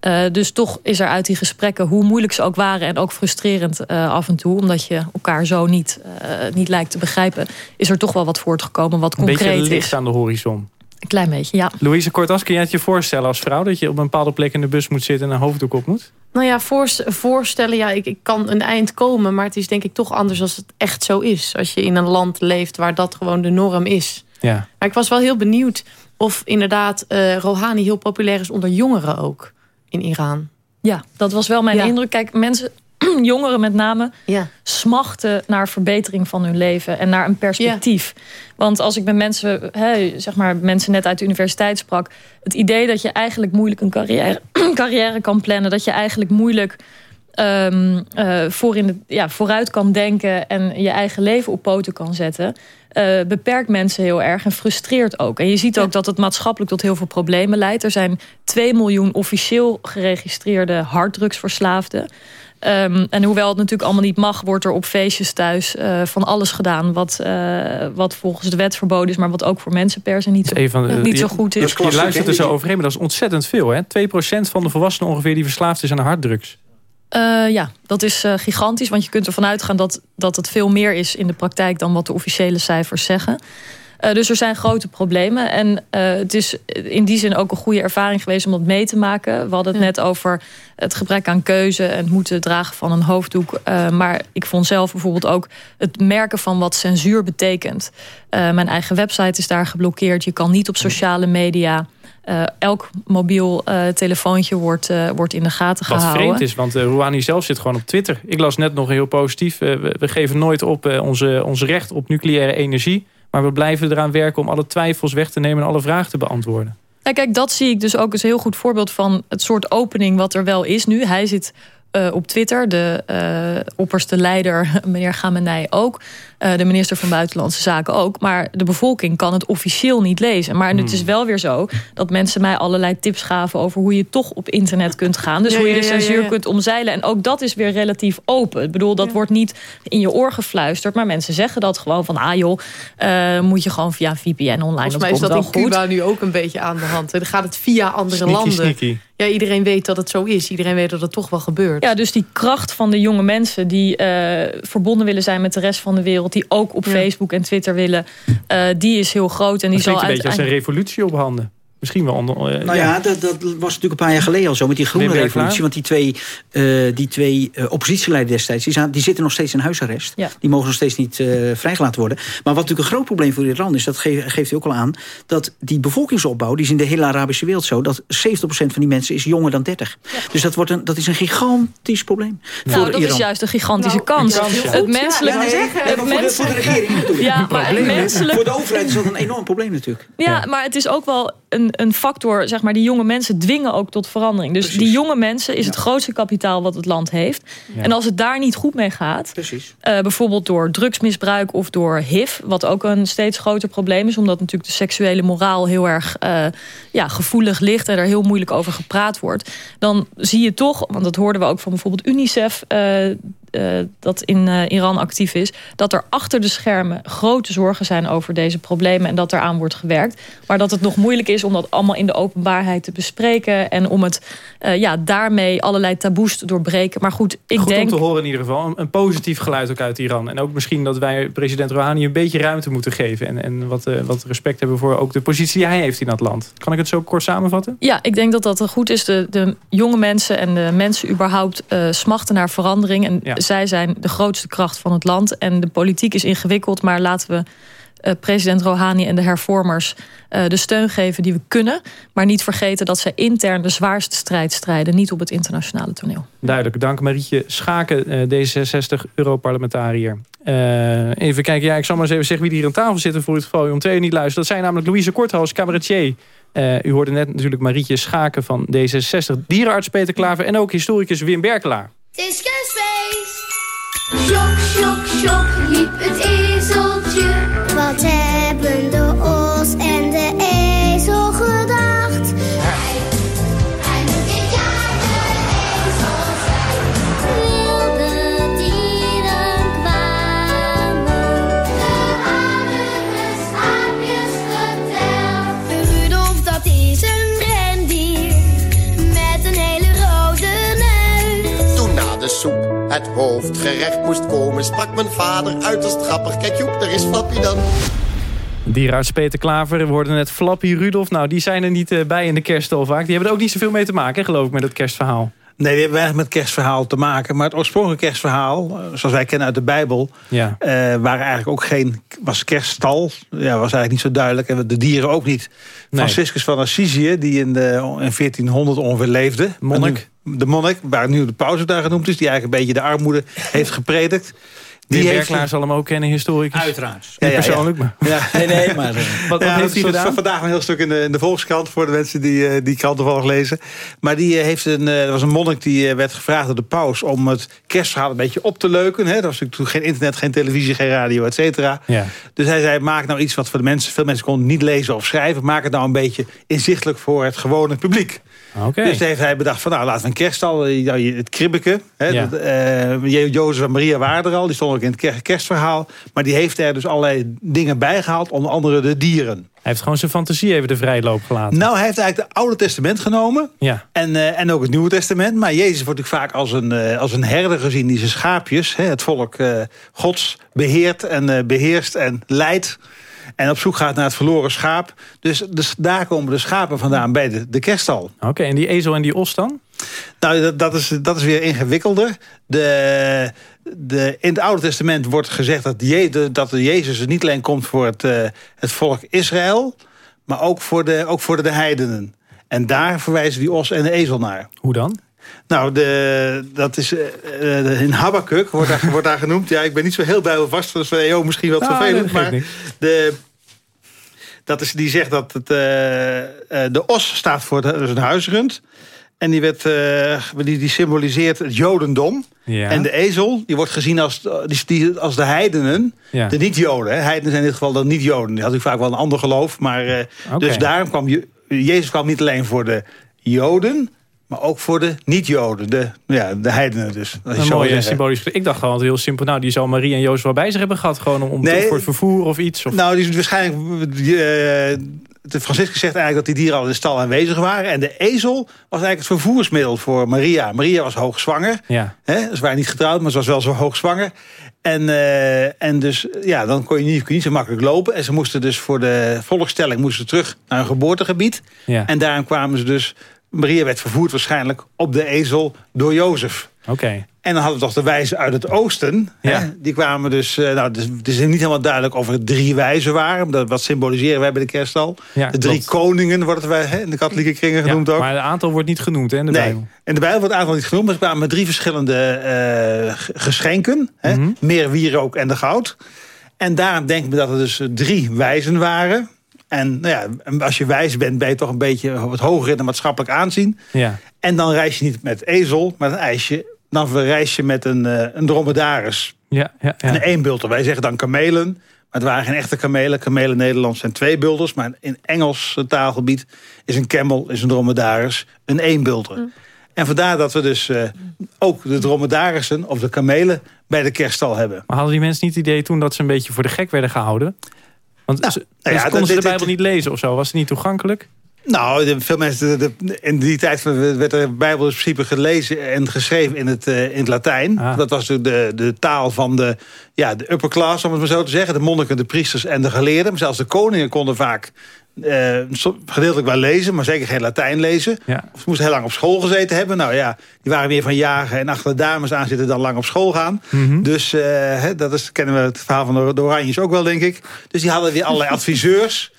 Uh, dus toch is er uit die gesprekken, hoe moeilijk ze ook waren... en ook frustrerend uh, af en toe, omdat je elkaar zo niet, uh, niet lijkt te begrijpen... is er toch wel wat voortgekomen wat concreet is. Een beetje licht aan de horizon. Een klein beetje, ja. Louise Kortas, kun je het je voorstellen als vrouw... dat je op een bepaalde plek in de bus moet zitten en een hoofddoek op moet? Nou ja, voorstellen, ja, ik, ik kan een eind komen... maar het is denk ik toch anders als het echt zo is. Als je in een land leeft waar dat gewoon de norm is. Ja. Maar ik was wel heel benieuwd of inderdaad uh, Rouhani heel populair is onder jongeren ook in Iran. Ja, dat was wel mijn ja. indruk. Kijk, mensen [clears throat] jongeren met name smachten naar verbetering van hun leven en naar een perspectief. Want als ik met mensen, zeg maar mensen net uit de universiteit sprak, het idee dat je eigenlijk moeilijk een carrière, [clears throat] carrière kan plannen, dat je eigenlijk moeilijk um, voor in de, ja, vooruit kan denken en je eigen leven op poten kan zetten. Uh, beperkt mensen heel erg en frustreert ook. En je ziet ook dat het maatschappelijk tot heel veel problemen leidt. Er zijn 2 miljoen officieel geregistreerde harddrugsverslaafden. Um, en hoewel het natuurlijk allemaal niet mag... wordt er op feestjes thuis uh, van alles gedaan... Wat, uh, wat volgens de wet verboden is... maar wat ook voor mensenpersen niet, zo, van, uh, niet zo goed is. Je, je luistert er zo overheen, maar dat is ontzettend veel. Hè? 2% van de volwassenen ongeveer die verslaafd is aan harddrugs. Uh, ja, dat is uh, gigantisch. Want je kunt ervan uitgaan dat, dat het veel meer is in de praktijk... dan wat de officiële cijfers zeggen. Uh, dus er zijn grote problemen. En het is in die zin ook een goede ervaring geweest om dat mee te maken. We hadden het net over het gebrek aan keuze... en het moeten dragen van een hoofddoek. maar ik vond zelf bijvoorbeeld ook het merken van wat censuur betekent. mijn eigen website is daar geblokkeerd. Je kan niet op sociale media... Uh, elk mobiel uh, telefoontje wordt, uh, wordt in de gaten Wat gehouden. Wat vreemd is, want Rouhani zelf zit gewoon op Twitter. Ik las net nog heel positief. We, we, geven nooit op onze, onze recht op nucleaire energie. Maar we blijven eraan werken om alle twijfels weg te nemen... en alle vragen te beantwoorden. Ja, kijk, dat zie ik dus ook als heel goed voorbeeld van het soort opening wat er wel is nu. Hij zit uh, op Twitter. De uh, opperste leider, [laughs] meneer Gamenei ook. Uh, de minister van Buitenlandse Zaken ook. Maar de bevolking kan het officieel niet lezen. Maar hmm. het is wel weer zo dat mensen mij allerlei tips gaven... over hoe je toch op internet kunt gaan. Dus ja, hoe je de censuur ja, ja, kunt omzeilen. En ook dat is weer relatief open. Ik bedoel, dat wordt niet in je oor gefluisterd. Maar mensen zeggen dat gewoon van... ah joh, moet je gewoon via VPN online. Volgens mij is dat in Cuba nu ook een beetje aan de hand. Dan gaat het via andere sneaky, landen. Sneaky. Ja, iedereen weet dat het zo is. Iedereen weet dat het toch wel gebeurt. Ja, dus die kracht van de jonge mensen... die uh, verbonden willen zijn met de rest van de wereld... die ook op ja. Facebook en Twitter willen... Uh, die is heel groot. En die dat zal een beetje als een revolutie op handen. Misschien wel onder. Uh, nou ja, ja, Dat, dat, was natuurlijk een paar jaar geleden al zo met die groene revolutie. Want die twee, uh, die twee uh, oppositieleiders destijds, die, zijn, die, zitten nog steeds in huisarrest. Ja. Die mogen nog steeds niet vrijgelaten worden. Maar wat natuurlijk een groot probleem voor Iran is, dat geeft, geeft u ook al aan, dat die bevolkingsopbouw, die is in de hele Arabische wereld zo, dat 70% van die mensen is jonger dan 30. Ja. Dus dat, wordt een, dat is een gigantisch probleem. Nou, voor dat Iran. is juist een gigantische nou, kans. Het menselijk. Ja, nee, het voor, de, voor de regering. Ja, maar het menselijk... Voor de overheid is dat een enorm probleem natuurlijk. Ja, maar het is ook wel een, een factor zeg maar, die jonge mensen dwingen ook tot verandering. Dus Precies. die jonge mensen is het grootste kapitaal wat het land heeft. Ja. En als het daar niet goed mee gaat... Uh, bijvoorbeeld door drugsmisbruik of door HIV... wat ook een steeds groter probleem is... omdat natuurlijk de seksuele moraal heel erg uh, ja, gevoelig ligt... en er heel moeilijk over gepraat wordt... dan zie je toch, want dat hoorden we ook van bijvoorbeeld UNICEF... Uh, uh, dat in uh, Iran actief is... dat er achter de schermen grote zorgen zijn over deze problemen... en dat eraan wordt gewerkt. Maar dat het nog moeilijk is om dat allemaal in de openbaarheid te bespreken... en om het uh, ja, daarmee allerlei taboes te doorbreken. Maar goed, ik goed denk... om te horen in ieder geval. Een, een, positief geluid ook uit Iran. En ook misschien dat wij president Rouhani een beetje ruimte moeten geven... en, en wat, wat respect hebben voor ook de positie die hij heeft in dat land. Kan ik het zo kort samenvatten? Ja, ik denk dat dat goed is. De, de jonge mensen en de mensen überhaupt smachten naar verandering... En ja zij zijn de grootste kracht van het land. En de politiek is ingewikkeld, maar laten we uh, president Rouhani en de hervormers uh, de steun geven die we kunnen. Maar niet vergeten dat zij intern de zwaarste strijd strijden. Niet op het internationale toneel. Duidelijk. Dank Marietje Schaken, uh, D66 Europarlementariër. even kijken, ja, ik zal maar eens even zeggen wie hier aan tafel zitten... voor het geval u om twee uur niet luistert. Dat zijn namelijk Louise Korthals, cabaretier... u hoorde net natuurlijk Marietje Schaken van D66... dierenarts Peter Klaver en ook historicus Wim Berkelaar. Het is kerstfeest. Sjok, sjok, sjok, liep het ezeltje. Wat hebben het hoofdgerecht moest komen, sprak mijn vader uiterst grappig. Kijk Joep, daar is Flappy dan. Dierarts Peter Klaver, we hoorden net Flappy Rudolf. Nou, die zijn er niet uh, bij in de kerststal vaak. Die hebben er ook niet zoveel mee te maken, geloof ik, met het kerstverhaal. Nee, die hebben weinig met kerstverhaal te maken. Maar het oorspronkelijke kerstverhaal, zoals wij kennen uit de Bijbel... Ja. Uh, waren eigenlijk ook geen... was kerststal, ja, was eigenlijk niet zo duidelijk. En de dieren ook niet. Nee. Franciscus van Assisië, die in, de, in 1400 ongeveer leefde. Monnik. De monnik, waar nu de ook daar genoemd is... die eigenlijk een beetje de armoede heeft gepredikt... Die heeft Berklaar zal hem ook kennen, historicus. Uiteraard. Niet persoonlijk, maar... Ja. [laughs] Nee, nee, maar... Wat, wat Ja, heeft hij is gedaan? Vandaag een heel stuk in de, in de Volkskrant... voor de mensen die eh, die krant toevallig lezen. Maar die eh, heeft een, eh, er was een monnik die eh, werd gevraagd door de paus... om het kerstverhaal een beetje op te leuken. Hè. Dat was natuurlijk toen geen internet, geen televisie, geen radio, et cetera. Ja. Dus hij zei, maak nou iets wat voor de mensen... veel mensen konden niet lezen of schrijven. Maak het nou een beetje inzichtelijk voor het gewone publiek. Oké. Dus heeft hij bedacht van nou laten we een kerststal, eh, nou, je- het kribbeke. Hè, Ja. dat, eh, Jozef en Maria waren er al, die stonden ook in het ker- kerstverhaal. Maar die heeft er dus allerlei dingen bij gehaald, onder andere de dieren. Hij heeft gewoon zijn fantasie even de vrije loop gelaten. Nou, hij heeft eigenlijk het Oude Testament genomen. Ja. En, eh, en ook het Nieuwe Testament. Maar Jezus wordt natuurlijk vaak als een, eh, als een herder gezien die zijn schaapjes, hè, het volk eh, gods, beheert en eh, beheerst en leidt. En op zoek gaat naar het verloren schaap. Dus, dus daar komen de schapen vandaan bij de, de kerststal. Oké, en die ezel en die os dan? Nou, dat, dat, is, dat is weer ingewikkelder. De, de, in het Oude Testament wordt gezegd dat, je, dat de Jezus niet alleen komt voor het, eh, het volk Israël... maar ook voor, de, ook voor de heidenen. En daar verwijzen die os en de ezel naar. Hoe dan? Nou, de, dat is eh, eh, in Habakkuk wordt daar, wordt daar genoemd. Ja, ik ben niet zo heel bijbelvast, dus EO misschien wat Nou, vervelend. Maar de, dat is, die zegt dat het, de os staat voor de, dus een huisrund. En die, werd, eh, die, die symboliseert het jodendom. Ja. En de ezel, die wordt gezien als, die, die- als de heidenen. Ja. De niet-joden. Heidenen zijn in dit geval de niet-joden. Die had ik vaak wel een ander geloof. Maar, eh. Dus daarom kwam Je- Jezus kwam niet alleen voor de joden... maar ook voor de niet-joden. De, ja, de heidenen dus. Een mooie symbolisch. Ik dacht gewoon heel simpel. Nou, die zal Marie en Jozef wel bij zich hebben gehad. Gewoon om, om Nee. voor het vervoer of iets. Of... Nou, die is waarschijnlijk... eh, de Franciscus zegt eigenlijk dat die dieren al in de stal aanwezig waren. En de ezel was eigenlijk het vervoersmiddel voor Maria. Maria was hoogzwanger. Ja. Hè? Ze waren niet getrouwd, maar ze was wel zo hoogzwanger. En, eh, en dus, ja, dan kon je, niet, kon je niet zo makkelijk lopen. En ze moesten dus voor de volkstelling moesten terug naar hun geboortegebied. Ja. En daarom kwamen ze dus... Maria werd vervoerd waarschijnlijk op de ezel door Jozef. Oké. En dan hadden we toch de wijzen uit het oosten. Ja. Hè? Die kwamen dus... eh, nou, dus het is niet helemaal duidelijk of er drie wijzen waren. Dat, wat symboliseren wij bij de kerststal. Ja, de drie klopt. koningen wordt het wij, hè, in de katholieke kringen genoemd Ja, ook. Maar het aantal wordt niet genoemd hè, in de Nee, Bijbel. in de Bijbel wordt het aantal niet genoemd. Maar ze kwamen met drie verschillende eh, geschenken. Hè? Mhm. Meer wierook en de goud. En daarom denken we dat er dus drie wijzen waren. En nou ja, als je wijs bent, ben je toch een beetje wat hoger in de maatschappelijk aanzien. Ja. En dan reis je niet met ezel, maar dan, ijsje, dan reis je met een, eh, een dromedaris. Ja, ja, ja. En een eenbulter. Wij zeggen dan kamelen. Maar het waren geen echte kamelen. Kamelen in Nederland zijn twee bulders. Maar in Engels taalgebied is een camel, is een dromedaris, een eenbulter. En vandaar dat we dus eh, ook de dromedarissen of de kamelen bij de kerststal hebben. Maar hadden die mensen niet het idee toen dat ze een beetje voor de gek werden gehouden? Want ze, nou ja, dus konden ze de dit- Bijbel niet lezen of zo? Was het niet toegankelijk? Nou, veel mensen, de- de- in die tijd werd de Bijbel in principe gelezen en geschreven in het, eh, in het Latijn. Dat was de, de, de taal van de, ja, de upper class, om het maar zo te zeggen. De monniken, de priesters en de geleerden. Maar zelfs de koningen konden vaak so- gedeeltelijk wel lezen, maar zeker geen Latijn lezen. Ja. Of ze moesten heel lang op school gezeten hebben. Nou ja, die waren meer van jagen en achter de dames aan zitten dan lang op school gaan. Mhm. Dus eh, hè, dat is, kennen we het verhaal van de, de Oranjes ook wel, denk ik. Dus die hadden weer allerlei [laughs] adviseurs.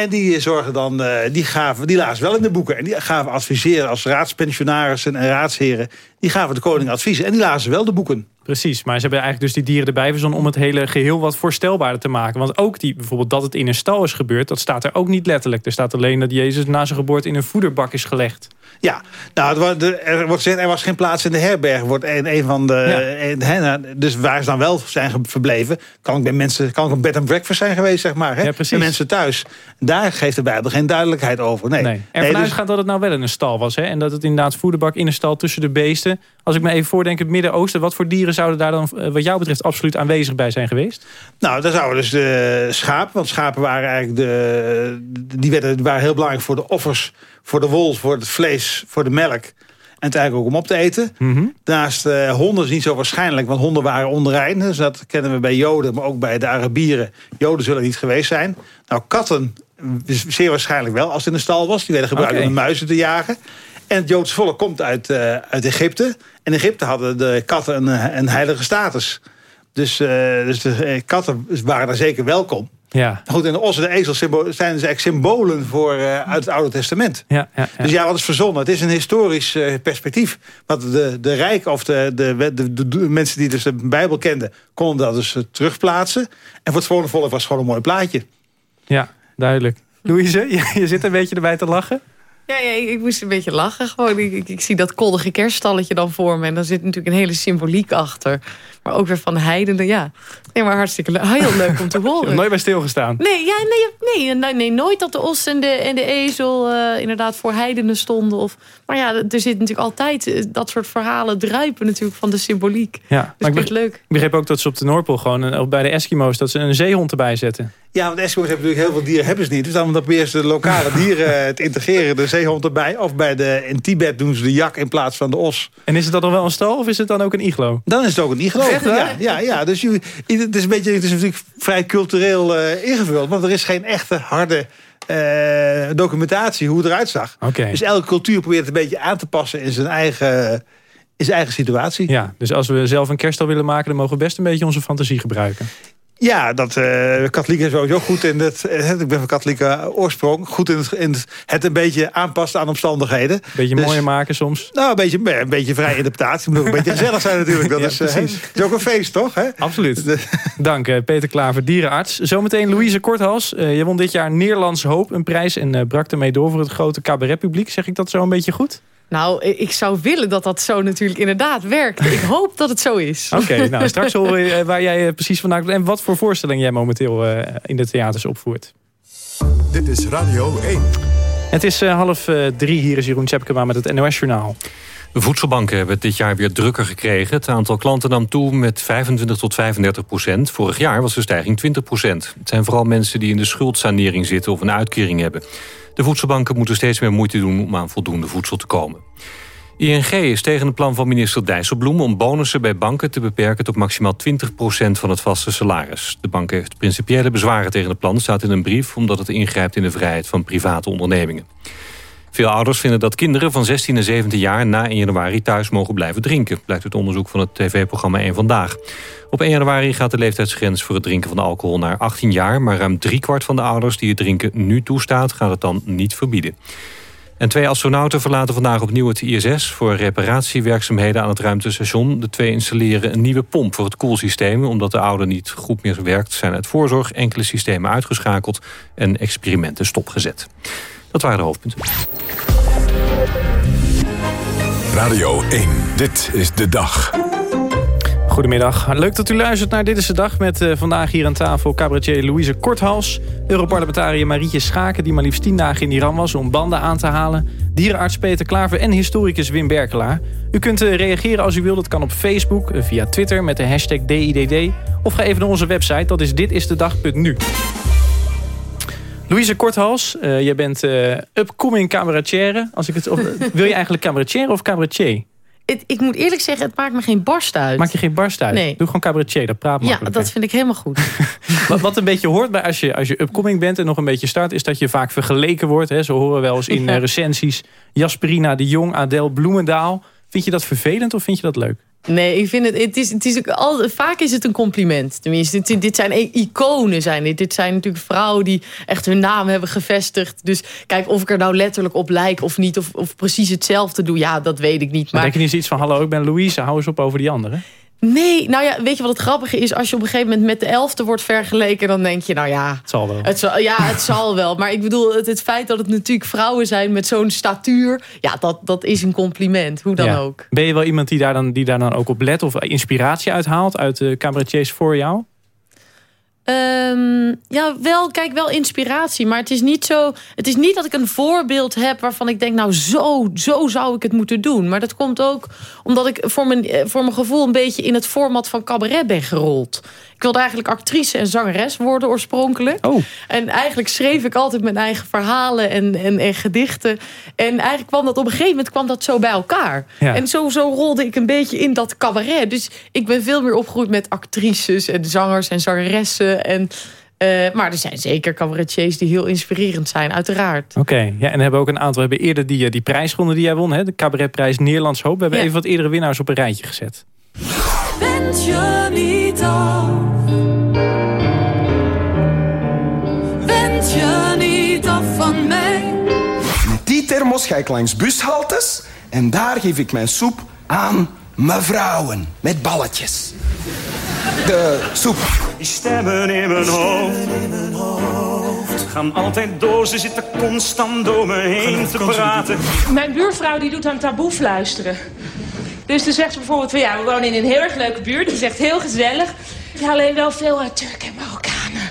En die zorgen dan, eh, die gaven, die lazen wel in de boeken. En die gaven adviseren als raadspensionarissen en raadsheren. Die gaven de koning adviezen. En die lazen wel de boeken. Precies, maar ze hebben eigenlijk dus die dieren erbij verzonnen... om het hele geheel wat voorstelbaarder te maken. Want ook die, bijvoorbeeld dat het in een stal is gebeurd... dat staat er ook niet letterlijk. Er staat alleen dat Jezus na zijn geboorte in een voederbak is gelegd. Ja, nou, er wordt gezegd, er was geen plaats in de herberg. Wordt een, een van de, nou, dus waar ze dan wel zijn verbleven... kan ik bij mensen, kan ik een bed and breakfast zijn geweest, zeg maar. Hè? Ja, precies. Bij mensen thuis. Daar geeft de Bijbel geen duidelijkheid over. Nee. Nee. Er Nee, vanuit dus- gaat dat het nou wel in een stal was. Hè? En dat het inderdaad voederbak in een stal tussen de beesten. Als ik me even voordenk, het Midden-Oosten... wat voor dieren zouden daar dan eh, wat jou betreft absoluut aanwezig bij zijn geweest? Nou, daar zouden dus de schapen, want schapen waren eigenlijk de, die werden, waren heel belangrijk voor de offers, voor de wol, voor het vlees, voor de melk. En het eigenlijk ook om op te eten. Daarnaast eh, honden is niet zo waarschijnlijk, want honden waren onrein. Dus dat kennen we bij Joden, maar ook bij de Arabieren. Joden zullen niet geweest zijn. Nou, katten is zeer waarschijnlijk wel, als het in de stal was. Die werden gebruikt om de muizen te jagen. En het Joodse volk komt uit, eh, uit Egypte. En in Egypte hadden de katten een, een heilige status. Dus, eh, dus de katten waren daar zeker welkom. Ja. Goed, en de os en de ezel zijn dus eigenlijk symbolen voor, uh, uit het Oude Testament. Ja, ja, ja. Dus ja, wat is verzonnen? Het is een historisch uh, perspectief. Want de, de rijk of de, de, de, de, mensen die dus de Bijbel kenden... konden dat dus terugplaatsen. En voor het gewone volk was het gewoon een mooi plaatje. Ja, duidelijk. Louise, je, je zit een beetje erbij te lachen. Ja, ja ik, ik, moest een beetje lachen. Gewoon. Ik, ik, ik, zie dat koddige kerststalletje dan voor me. En dan zit natuurlijk een hele symboliek achter. Maar ook weer van heidenen. Ja, nee, maar hartstikke leuk. Heel leuk om te [laughs] horen. nooit bij stilgestaan? Nee, ja, nee, nee, nee, nee, nooit dat de os en de, en de ezel uh, inderdaad voor heidenen stonden. Of, maar ja, er zit natuurlijk altijd eh, dat soort verhalen druipen natuurlijk van de symboliek. Ja, dus maar ik begreep, leuk. Ik begreep ook dat ze op de Noordpool gewoon, of bij de Eskimo's, dat ze een zeehond erbij zetten. Ja, want Eskimo's hebben natuurlijk heel veel dieren hebben ze niet. Dus dan proberen ze de lokale [laughs] dieren te integreren. De zeehond erbij. Of bij de, in Tibet doen ze de jak in plaats van de os. En is het dan wel een stal of is het dan ook een iglo? Dan is het ook een iglo. Echt, ja, ja, ja. Dus je, het, is een beetje, het is natuurlijk vrij cultureel uh, ingevuld. Want er is geen echte harde uh, documentatie hoe het eruit zag. Okay. Dus elke cultuur probeert het een beetje aan te passen in zijn eigen, in zijn eigen situatie. Ja, dus als we zelf een kerststal willen maken... dan mogen we best een beetje onze fantasie gebruiken. Ja, dat uh, katholieken is sowieso goed in het. Uh, ik ben van katholieke oorsprong. Goed in het, in het een beetje aanpassen aan omstandigheden. Een beetje dus, mooier maken soms. Nou, een beetje, een beetje vrije interpretatie. Moet ook een beetje [laughs] gezellig zijn natuurlijk. Dat ja, is, uh, is ook een feest, toch? Hè? Absoluut. Dank, Peter Klaver, dierenarts. Zometeen Louise Korthals. je won dit jaar Nederlands Hoop, een prijs. En brak ermee door voor het grote cabaretpubliek. Zeg ik dat zo een beetje goed? Nou, ik zou willen dat dat zo natuurlijk inderdaad werkt. Ik [laughs] hoop dat het zo is. Oké, okay, nou [laughs] straks horen we waar jij precies vandaan komt... en wat voor voorstelling jij momenteel in de theaters opvoert. Dit is Radio 1. Het is half drie. Hier is Jeroen Tjepkema met het NOS Journaal. De voedselbanken hebben het dit jaar weer drukker gekregen. Het aantal klanten nam toe met 25 tot 35 procent. Vorig jaar was de stijging 20 procent. Het zijn vooral mensen die in de schuldsanering zitten of een uitkering hebben. De voedselbanken moeten steeds meer moeite doen om aan voldoende voedsel te komen. ING is tegen het plan van minister Dijsselbloem... om bonussen bij banken te beperken tot maximaal 20% van het vaste salaris. De bank heeft principiële bezwaren tegen het plan, staat in een brief... omdat het ingrijpt in de vrijheid van private ondernemingen. Veel ouders vinden dat kinderen van 16 en 17 jaar... na 1 januari thuis mogen blijven drinken... blijkt uit onderzoek van het tv-programma 1 Vandaag. Op 1 januari gaat de leeftijdsgrens voor het drinken van alcohol naar 18 jaar... maar ruim driekwart van de ouders die het drinken nu toestaat... gaat het dan niet verbieden. En twee astronauten verlaten vandaag opnieuw het ISS... voor reparatiewerkzaamheden aan het ruimtestation. De twee installeren een nieuwe pomp voor het koelsysteem... omdat de oude niet goed meer werkt, zijn uit voorzorg... enkele systemen uitgeschakeld en experimenten stopgezet. Dat waren de hoofdpunten. Radio 1, dit is de dag. Goedemiddag. Leuk dat u luistert naar Dit is de Dag... met uh, vandaag hier aan tafel cabaretier Louise Korthals... Europarlementariër Marietje Schaken... die maar liefst tien dagen in Iran was om banden aan te halen... dierenarts Peter Klaver en historicus Wim Berkelaar. U kunt uh, reageren als u wilt. Dat kan op Facebook, uh, via Twitter met de hashtag DIDD... of ga even naar onze website, dat is ditistedag.nu. Louise Korthals, uh, jij bent uh, upcoming cabaretière. Als ik het, [laughs] wil je eigenlijk cabaretière of cabaretier? Het, ik moet eerlijk zeggen, het maakt me geen barst uit. Maak je geen barst uit? Nee. Doe gewoon cabaretier, dat praat makkelijk. Ja, dat vind ik helemaal goed. [laughs] wat, wat, een beetje hoort bij als je, als je upcoming bent en nog een beetje start... is dat je vaak vergeleken wordt. Hè. Zo horen we wel eens in ja. recensies. Jasperina de Jong, Adel Bloemendaal. Vind je dat vervelend of vind je dat leuk? Nee, ik vind het, het is, het is ook al, vaak is het een compliment. Tenminste, dit, dit zijn iconen. Zijn dit. dit zijn natuurlijk vrouwen die echt hun naam hebben gevestigd. Dus kijk, of ik er nou letterlijk op lijk of niet... of, of precies hetzelfde doe, ja, dat weet ik niet. Maar, maar denk je niet iets van, hallo, ik ben Louise, hou eens op over die anderen? Nee, nou ja, weet je wat het grappige is? Als je op een gegeven moment met de elfte wordt vergeleken... dan denk je, nou ja... Het zal wel. Het zal, ja, het zal [laughs] wel. Maar ik bedoel, het, het feit dat het natuurlijk vrouwen zijn met zo'n statuur... ja, dat, dat is een compliment, hoe dan ja. ook. Ben je wel iemand die daar, dan, die daar dan ook op let... of inspiratie uithaalt uit de cabaretiers voor jou? Um, ja, wel, kijk, wel inspiratie. Maar het is niet zo. Het is niet dat ik een voorbeeld heb waarvan ik denk, nou, zo, zo zou ik het moeten doen. Maar dat komt ook omdat ik voor mijn, voor mijn gevoel een beetje in het format van cabaret ben gerold. Ik wilde eigenlijk actrice en zangeres worden oorspronkelijk. Oh. En eigenlijk schreef ik altijd mijn eigen verhalen en, en, en gedichten. En eigenlijk kwam dat op een gegeven moment kwam dat zo bij elkaar. Ja. En zo, zo rolde ik een beetje in dat cabaret. Dus ik ben veel meer opgegroeid met actrices en zangers en zangeressen. En, uh, maar er zijn zeker cabaretiers die heel inspirerend zijn, uiteraard. Oké, okay. ja, en hebben ook een aantal. We hebben eerder die, die prijs gewonnen die jij won, hè? de cabaretprijs Nederlands Hoop. We hebben Ja. even wat eerdere winnaars op een rijtje gezet. Wend je niet. Thermos ga ik langs bushaltes... en daar geef ik mijn soep aan mevrouwen met balletjes. De soep. Die stemmen in mijn hoofd gaan altijd door. Ze zitten constant door me heen te praten. Mijn buurvrouw die doet aan taboe fluisteren. Dus dan zegt ze bijvoorbeeld van ja, we wonen in een heel erg leuke buurt. Die zegt heel gezellig. Ja, alleen wel veel uit Turken en Marokkanen.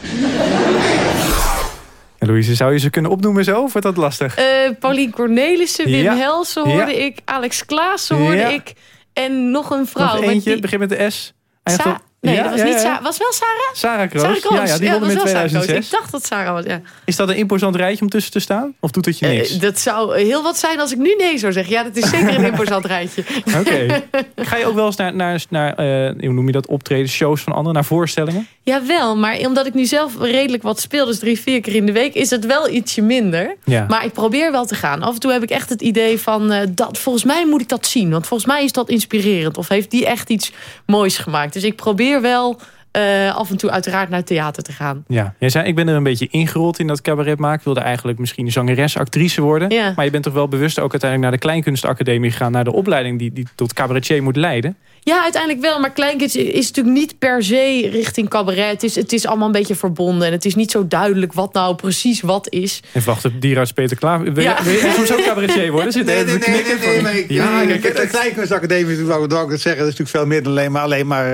En Louise, zou je ze kunnen opnoemen zo? Of wordt dat lastig? Eh Paulien Cornelissen, Wim Ja. Helsen hoorde Ja. ik. Alex Klaassen hoorde Ja. ik. En nog een vrouw. Nog eentje, die- begint met de S. Sa- nee, Ja, dat was ja, niet. Was wel Sarah? Sarah Kroos. Sarah Kroos. Ja, die won dat in was wel Sarah Kroos. 2006. Ik dacht dat Sarah was, ja. Is dat een imposant rijtje om tussen te staan? Of doet het je niks? Eh, dat zou heel wat zijn als ik nu nee zou zeggen. Ja, dat is zeker een imposant rijtje. [laughs] Oké. Ga je ook wel eens naar, naar, naar eh, hoe noem je dat, optreden, shows van anderen, naar voorstellingen? Jawel, maar omdat ik nu zelf redelijk wat speel... dus drie, vier keer in de week, is het wel ietsje minder. Ja. Maar ik probeer wel te gaan. Af en toe heb ik echt het idee van... eh, dat, volgens mij moet ik dat zien. Want volgens mij is dat inspirerend. Of heeft die echt iets moois gemaakt. Dus ik probeer wel eh, af en toe uiteraard naar het theater te gaan. Ja, jij zei, ik ben er een beetje ingerold in dat cabaret maken. Ik wilde eigenlijk misschien zangeres, actrice worden. Ja. Maar je bent toch wel bewust ook uiteindelijk naar de Kleinkunstacademie gegaan... naar de opleiding die, die tot cabaretier moet leiden? Ja, uiteindelijk wel. Maar Kleinkids is natuurlijk niet per se richting cabaret. Het is, het is allemaal een beetje verbonden. En het is niet zo duidelijk wat nou precies wat is. En wacht op dierarts Peter Klaar. Wil, Ja. je- wil je echt soms ook cabaretier worden? Zit Nee, nee, nee, nee, van- nee, ik- Ja, nee, kijk, Kleinkunstacademie, wou ik het zeggen, dat is natuurlijk veel meer dan alleen maar, alleen maar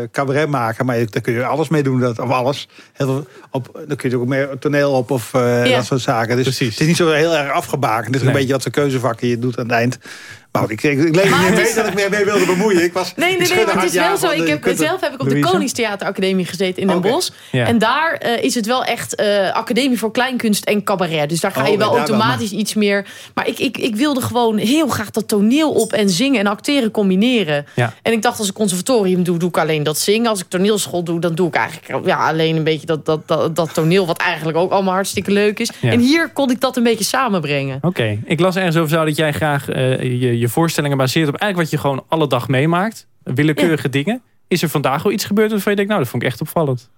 eh, cabaret maken. Maar je- daar kun je alles mee doen, dat, of alles. Heel op, dan kun je ook meer toneel op of eh, Ja. dat soort zaken. Dus het is niet zo heel erg afgebakend. Het is Nee. een beetje wat voor keuzevakken je doet aan het eind. Goed, ik, ik, niet mee dat ik mee wilde bemoeien. Ik was, Nee, nee, nee, maar het is wel zo. Ik heb, zelf heb ik op de? Koningstheateracademie gezeten in Den Oké. Bosch. En daar eh, is het wel echt eh, academie voor kleinkunst en cabaret. Dus daar ga Oh, je wel automatisch iets meer... Maar ik, ik, ik wilde gewoon heel graag dat toneel op en zingen en acteren combineren. En ik dacht, als ik conservatorium doe, doe ik alleen dat zingen. Als ik toneelschool doe, dan doe ik eigenlijk ja, alleen een beetje dat, dat, dat, dat toneel... wat eigenlijk ook allemaal hartstikke leuk is. En hier kon ik dat een beetje samenbrengen. Oké, ik las ergens over zo dat jij graag eh, je, je voorstellingen baseert op eigenlijk wat je gewoon alle dag meemaakt. Willekeurige dingen. Is er vandaag wel iets gebeurd waarvan je denkt, nou dat vond ik echt opvallend.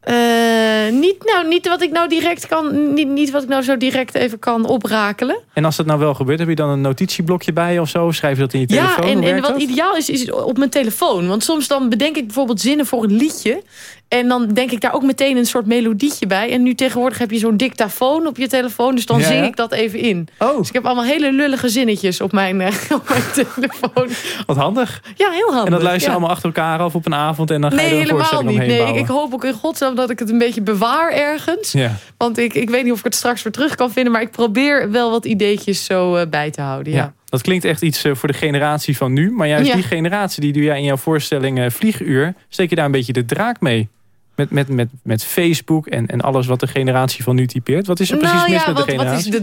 Eh, niet, nou, niet wat ik nou direct kan, niet, niet wat ik nou zo direct even kan oprakelen. En als dat nou wel gebeurt, heb je dan een notitieblokje bij of zo? Schrijf je dat in je Ja, telefoon? en, Hoe en werkt wat dat? ideaal is, is op mijn telefoon. Want soms dan bedenk ik bijvoorbeeld zinnen voor een liedje. En dan denk ik daar ook meteen een soort melodietje bij. En nu tegenwoordig heb je zo'n dictafoon op je telefoon. Dus dan Ja, zing ik dat even in. Oh. Dus ik heb allemaal hele lullige zinnetjes op mijn, eh, [laughs] op mijn telefoon. Wat handig. Ja, heel handig. En dat luister je ja. allemaal achter elkaar af op een avond en dan ga je Nee, er een helemaal niet. Nee, bouwen. ik hoop ook in godsnaam dat ik het een beetje bewaar ergens. Ja. Want ik, ik weet niet of ik het straks weer terug kan vinden. Maar ik probeer wel wat ideetjes zo eh, bij te houden. Ja. Dat klinkt echt iets eh, voor de generatie van nu. Maar juist Ja. die generatie, die doe jij in jouw voorstelling Vlieguur... steek je daar een beetje de draak mee. Met, met, met, met Facebook en, en alles wat de generatie van nu typeert. Wat is er precies nou mis ja, met de wat, wat generatie? is de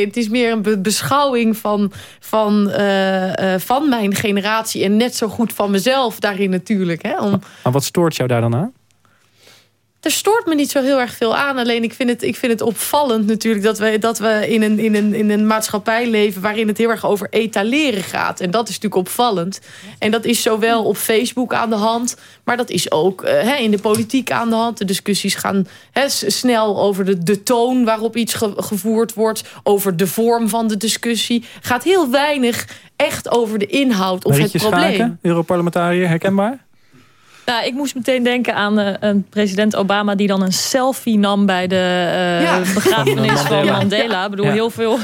je, Het is meer een be- beschouwing van, van, eh, eh, van mijn generatie. En net zo goed van mezelf daarin natuurlijk. Hè? Om, Maar wat stoort jou daar dan aan? Er stoort me niet zo heel erg veel aan. Alleen ik vind het, ik vind het opvallend natuurlijk dat we, dat we in, een, in, een, in een maatschappij leven waarin het heel erg over etaleren gaat. En dat is natuurlijk opvallend. En dat is zowel op Facebook aan de hand, maar dat is ook eh, hè, in de politiek aan de hand. De discussies gaan hè, snel over de, de toon waarop iets ge- gevoerd wordt, over de vorm van de discussie. Gaat heel weinig echt over de inhoud of Marietje het probleem. Schaken, Europarlementariër, herkenbaar? Nou, ik moest meteen denken aan eh, een president Obama... die dan een selfie nam bij de eh, Ja. begrafenis Van van Mandela. Mandela. Ik bedoel, Ja. heel veel,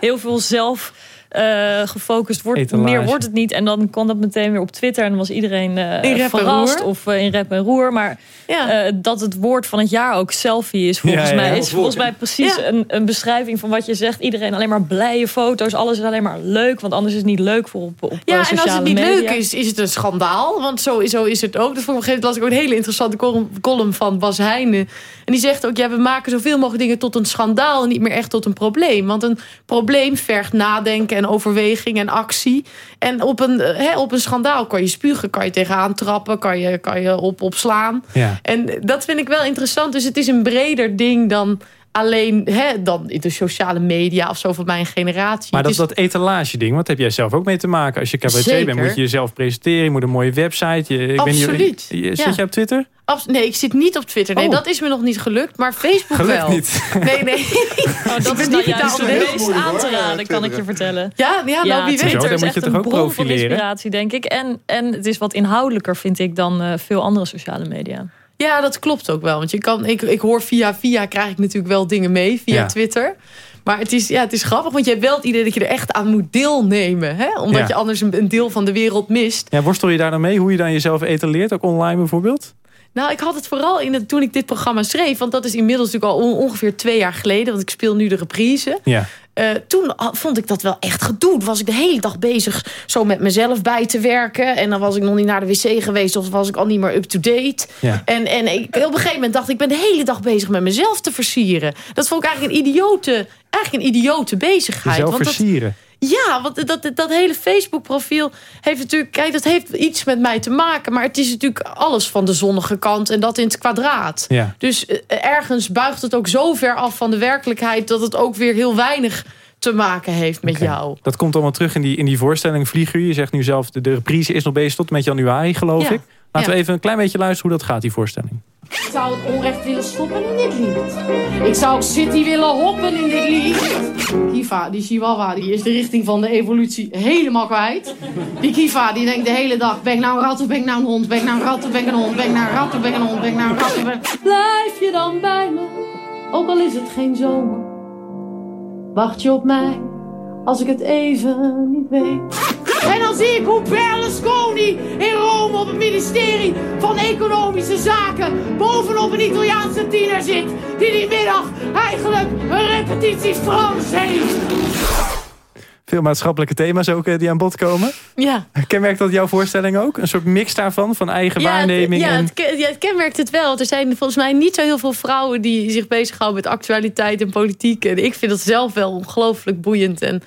heel veel zelf eh, gefocust wordt. Etalage. Meer wordt het niet. En dan kwam dat meteen weer op Twitter. En dan was iedereen eh, en verrast. Of eh, in rep en roer. Maar Ja. eh, dat het woord van het jaar ook selfie is volgens Ja, ja, mij. ja. Is volgens mij precies Ja. een, een beschrijving van wat je zegt. Iedereen alleen maar blije foto's. Alles is alleen maar leuk. Want anders is het niet leuk voor op, op Ja, en als het niet media. leuk is, is het een schandaal. Want zo, zo is het ook. Dus voor een gegeven moment las ik ook een hele interessante column, column van Bas Heijnen. En die zegt ook, ja, we maken zoveel mogelijk dingen tot een schandaal... en niet meer echt tot een probleem. Want een probleem vergt nadenken en overweging en actie. En op een, eh, hè, op een schandaal kan je spugen, kan je tegenaan trappen... kan je, kan je op, op slaan. Ja. En dat vind ik wel interessant. Dus het is een breder ding dan alleen hè, dan de sociale media of zo van mijn generatie. Maar dat, Het is- dat etalage ding, wat heb jij zelf ook mee te maken? Als je cabaretier bent, moet je jezelf presenteren. Je moet een mooie website. Je, ik Absoluut. niet, je, zit Ja. je op Twitter? Abs- nee, ik zit niet op Twitter. Nee, Oh. dat is me nog niet gelukt. Maar Facebook Gelukt wel. niet. [laughs] Nee, nee. Oh, dat is digitaal juist het onderweg. meest aan te raden, kan ik je vertellen. Ja, ja, nou wie weet. Zo, Twitter dan is moet echt je toch een ook bron van profileren? inspiratie, denk ik. En, en het is wat inhoudelijker, vind ik, dan eh, veel andere sociale media. Ja, dat klopt ook wel. Want je kan, ik, ik hoor via via krijg ik natuurlijk wel dingen mee via Ja. Twitter. Maar het is, ja, het is grappig, want je hebt wel het idee dat je er echt aan moet deelnemen. Hè? Omdat Ja. je anders een, een deel van de wereld mist. Ja, worstel je daar dan mee? Hoe je dan jezelf etaleert? Ook online bijvoorbeeld? Nou, ik had het vooral in het, toen ik dit programma schreef. Want dat is inmiddels natuurlijk al on- ongeveer twee jaar geleden. Want ik speel nu de reprise. Ja. Eh, toen vond ik dat wel echt gedoe. Was ik de hele dag bezig zo met mezelf bij te werken. En dan was ik nog niet naar de wc geweest... of was ik al niet meer up-to-date. Ja. En, en ik, op een gegeven moment dacht ik... ik ben de hele dag bezig met mezelf te versieren. Dat vond ik eigenlijk een idiote, eigenlijk een idiote bezigheid. Jezelf want dat- versieren. Ja, want dat, dat, hele Facebook-profiel heeft natuurlijk... Kijk, dat heeft iets met mij te maken. Maar het is natuurlijk alles van de zonnige kant en dat in het kwadraat. Ja. Dus eh, ergens buigt het ook zo ver af van de werkelijkheid... dat het ook weer heel weinig te maken heeft met jou. Dat komt allemaal terug in die, in die voorstelling Vlieguur. Je zegt nu zelf, de, de reprise is nog bezig tot met januari, geloof Ja. ik. Laten Ja. we even een klein beetje luisteren hoe dat gaat, die voorstelling. Ik zou het onrecht willen stoppen in dit lied. Ik zou City willen hoppen in dit lied. Kiva, die chihuahua, die is de richting van de evolutie helemaal kwijt. Die Kiva, die denkt de hele dag... ben ik nou een rat of ben ik nou een hond? Ben ik nou een rat of ben ik een hond? Ben ik nou een rat of ben ik een hond? Ben ik nou een rat ben ik... Blijf je dan bij me, ook al is het geen zomer. Wacht je op mij, als ik het even niet weet. En dan zie ik hoe Berlusconi in Rome op het ministerie van Economische Zaken bovenop een Italiaanse tiener zit. Die die middag eigenlijk een repetitie Frans heeft. Veel maatschappelijke thema's ook eh, die aan bod komen. Ja. Kenmerkt dat jouw voorstelling ook? Een soort mix daarvan, van eigen Ja, het, waarneming? ja, en... het, ken- ja, het kenmerkt het wel. Er zijn volgens mij niet zo heel veel vrouwen... die zich bezighouden met actualiteit en politiek. En ik vind dat zelf wel ongelooflijk boeiend. En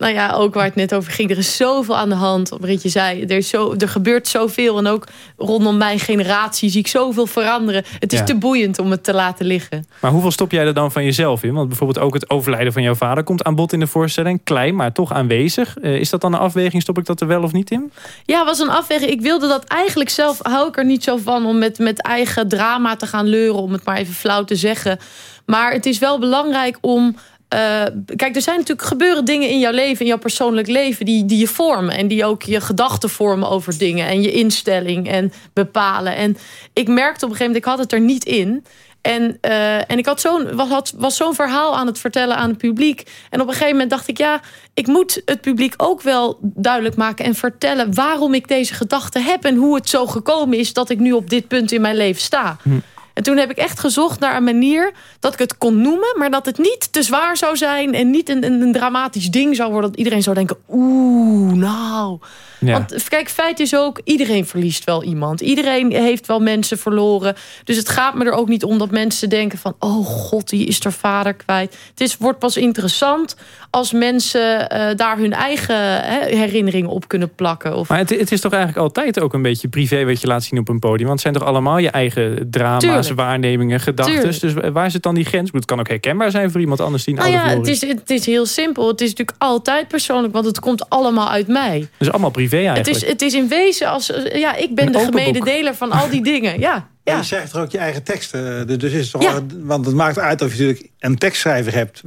nou ja, ook waar het net over ging. Er is zoveel aan de hand. Wat Britje zei, er, is zo, er gebeurt zoveel. En ook rondom mijn generatie zie ik zoveel veranderen. Het is Ja. te boeiend om het te laten liggen. Maar hoeveel stop jij er dan van jezelf in? Want bijvoorbeeld ook het overlijden van jouw vader komt aan bod in de voorstelling. Klein, maar toch aanwezig. Eh, is dat dan een afweging? Stop ik dat er wel of niet in? Ja, was een afweging. Ik wilde dat eigenlijk zelf, hou ik er niet zo van... om met, met eigen drama te gaan leuren, om het maar even flauw te zeggen. Maar het is wel belangrijk om... eh, kijk, er zijn natuurlijk gebeuren dingen in jouw leven, in jouw persoonlijk leven, die, die je vormen. En die ook je gedachten vormen over dingen. En je instelling en bepalen. En ik merkte op een gegeven moment, ik had het er niet in. En, eh, en ik had zo'n, was, was zo'n verhaal aan het vertellen aan het publiek. En op een gegeven moment dacht ik, ja, ik moet het publiek ook wel duidelijk maken en vertellen waarom ik deze gedachten heb. En hoe het zo gekomen is dat ik nu op dit punt in mijn leven sta. En toen heb ik echt gezocht naar een manier dat ik het kon noemen... maar dat het niet te zwaar zou zijn en niet een, een, dramatisch ding zou worden... dat iedereen zou denken, oeh, nou... Ja. Want kijk, feit is ook, iedereen verliest wel iemand. Iedereen heeft wel mensen verloren. Dus het gaat me er ook niet om dat mensen denken van... oh god, die is haar vader kwijt. Het is, wordt pas interessant als mensen eh, daar hun eigen hè, herinneringen op kunnen plakken. Of, Maar het, het is toch eigenlijk altijd ook een beetje privé wat je laat zien op een podium. Want het zijn toch allemaal je eigen drama's, Tuurlijk. waarnemingen, gedachten. Dus waar zit dan die grens? Het kan ook herkenbaar zijn voor iemand anders die een nou ja, het is, het is heel simpel. Het is natuurlijk altijd persoonlijk, want het komt allemaal uit mij. Dus allemaal privé eigenlijk. Het is, het is in wezen als... Ja, ik ben de open boek. mededeler van al die dingen. Ja, Ja. je schrijft er ook je eigen teksten. Dus dus is het toch Ja. want het maakt uit of je natuurlijk een tekstschrijver hebt.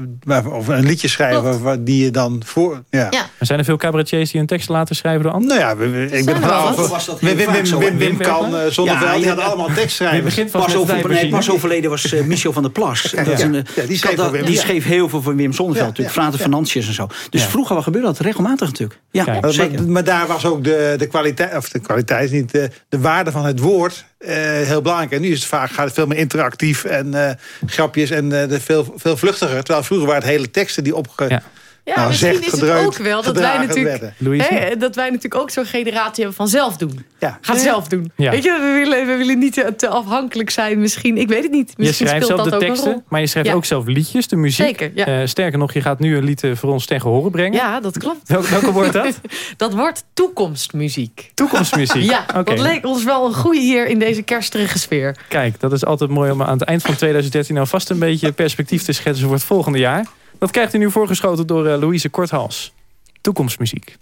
Of een liedje schrijver waar- die je dan voor... Ja. Ja. Maar zijn er veel cabaretiers die hun teksten laten schrijven door anderen? Nou ja, we- we- ik ben er vanaf. Wim, Wim, Wim, Wim? Wim kan, eh, zonder Ja, wel, die hadden allemaal tekstschrijvers. Pas, over, nee, pas overleden was eh, Michel van der Plas. Dat een, eh, Ja, die schreef dat- voor Wim. die Ja. schreef heel veel voor Wim Sonneveld. Ja, natuurlijk, ja. Financiën en zo. Dus Ja. vroeger wat gebeurde dat regelmatig natuurlijk. Ja, Maar- zeker. Maar, maar daar was ook de, de kwaliteit, of de kwaliteit is niet, de, de waarde van het woord eh, heel En nu is het vaak gaat het veel meer interactief en eh, grapjes en eh, veel, veel vluchtiger. Terwijl vroeger waren het hele teksten die opge... nou, misschien zegt, is het ook wel dat wij natuurlijk, hè, dat wij natuurlijk ook zo'n generatie hebben van zelf doen. Ja. Ga het zelf doen. Ja. Weet je, we willen, we willen niet te, te afhankelijk zijn. Misschien, ik weet het niet. Je Misschien schrijft speelt zelf dat de teksten, maar je schrijft Ja. ook zelf liedjes, de muziek. Zeker, ja. Eh, sterker nog, je gaat nu een lied eh, voor ons tegen horen brengen. Ja, dat klopt. Welke, welke wordt dat? [laughs] Dat wordt toekomstmuziek. Toekomstmuziek. Ja, Oké. dat leek ons wel een goede hier in deze kerstrige sfeer. Kijk, dat is altijd mooi om aan het eind van 2013 alvast een beetje perspectief te schetsen voor het volgende jaar. Dat krijgt u nu voorgeschoten door eh, Louise Korthals. Toekomstmuziek.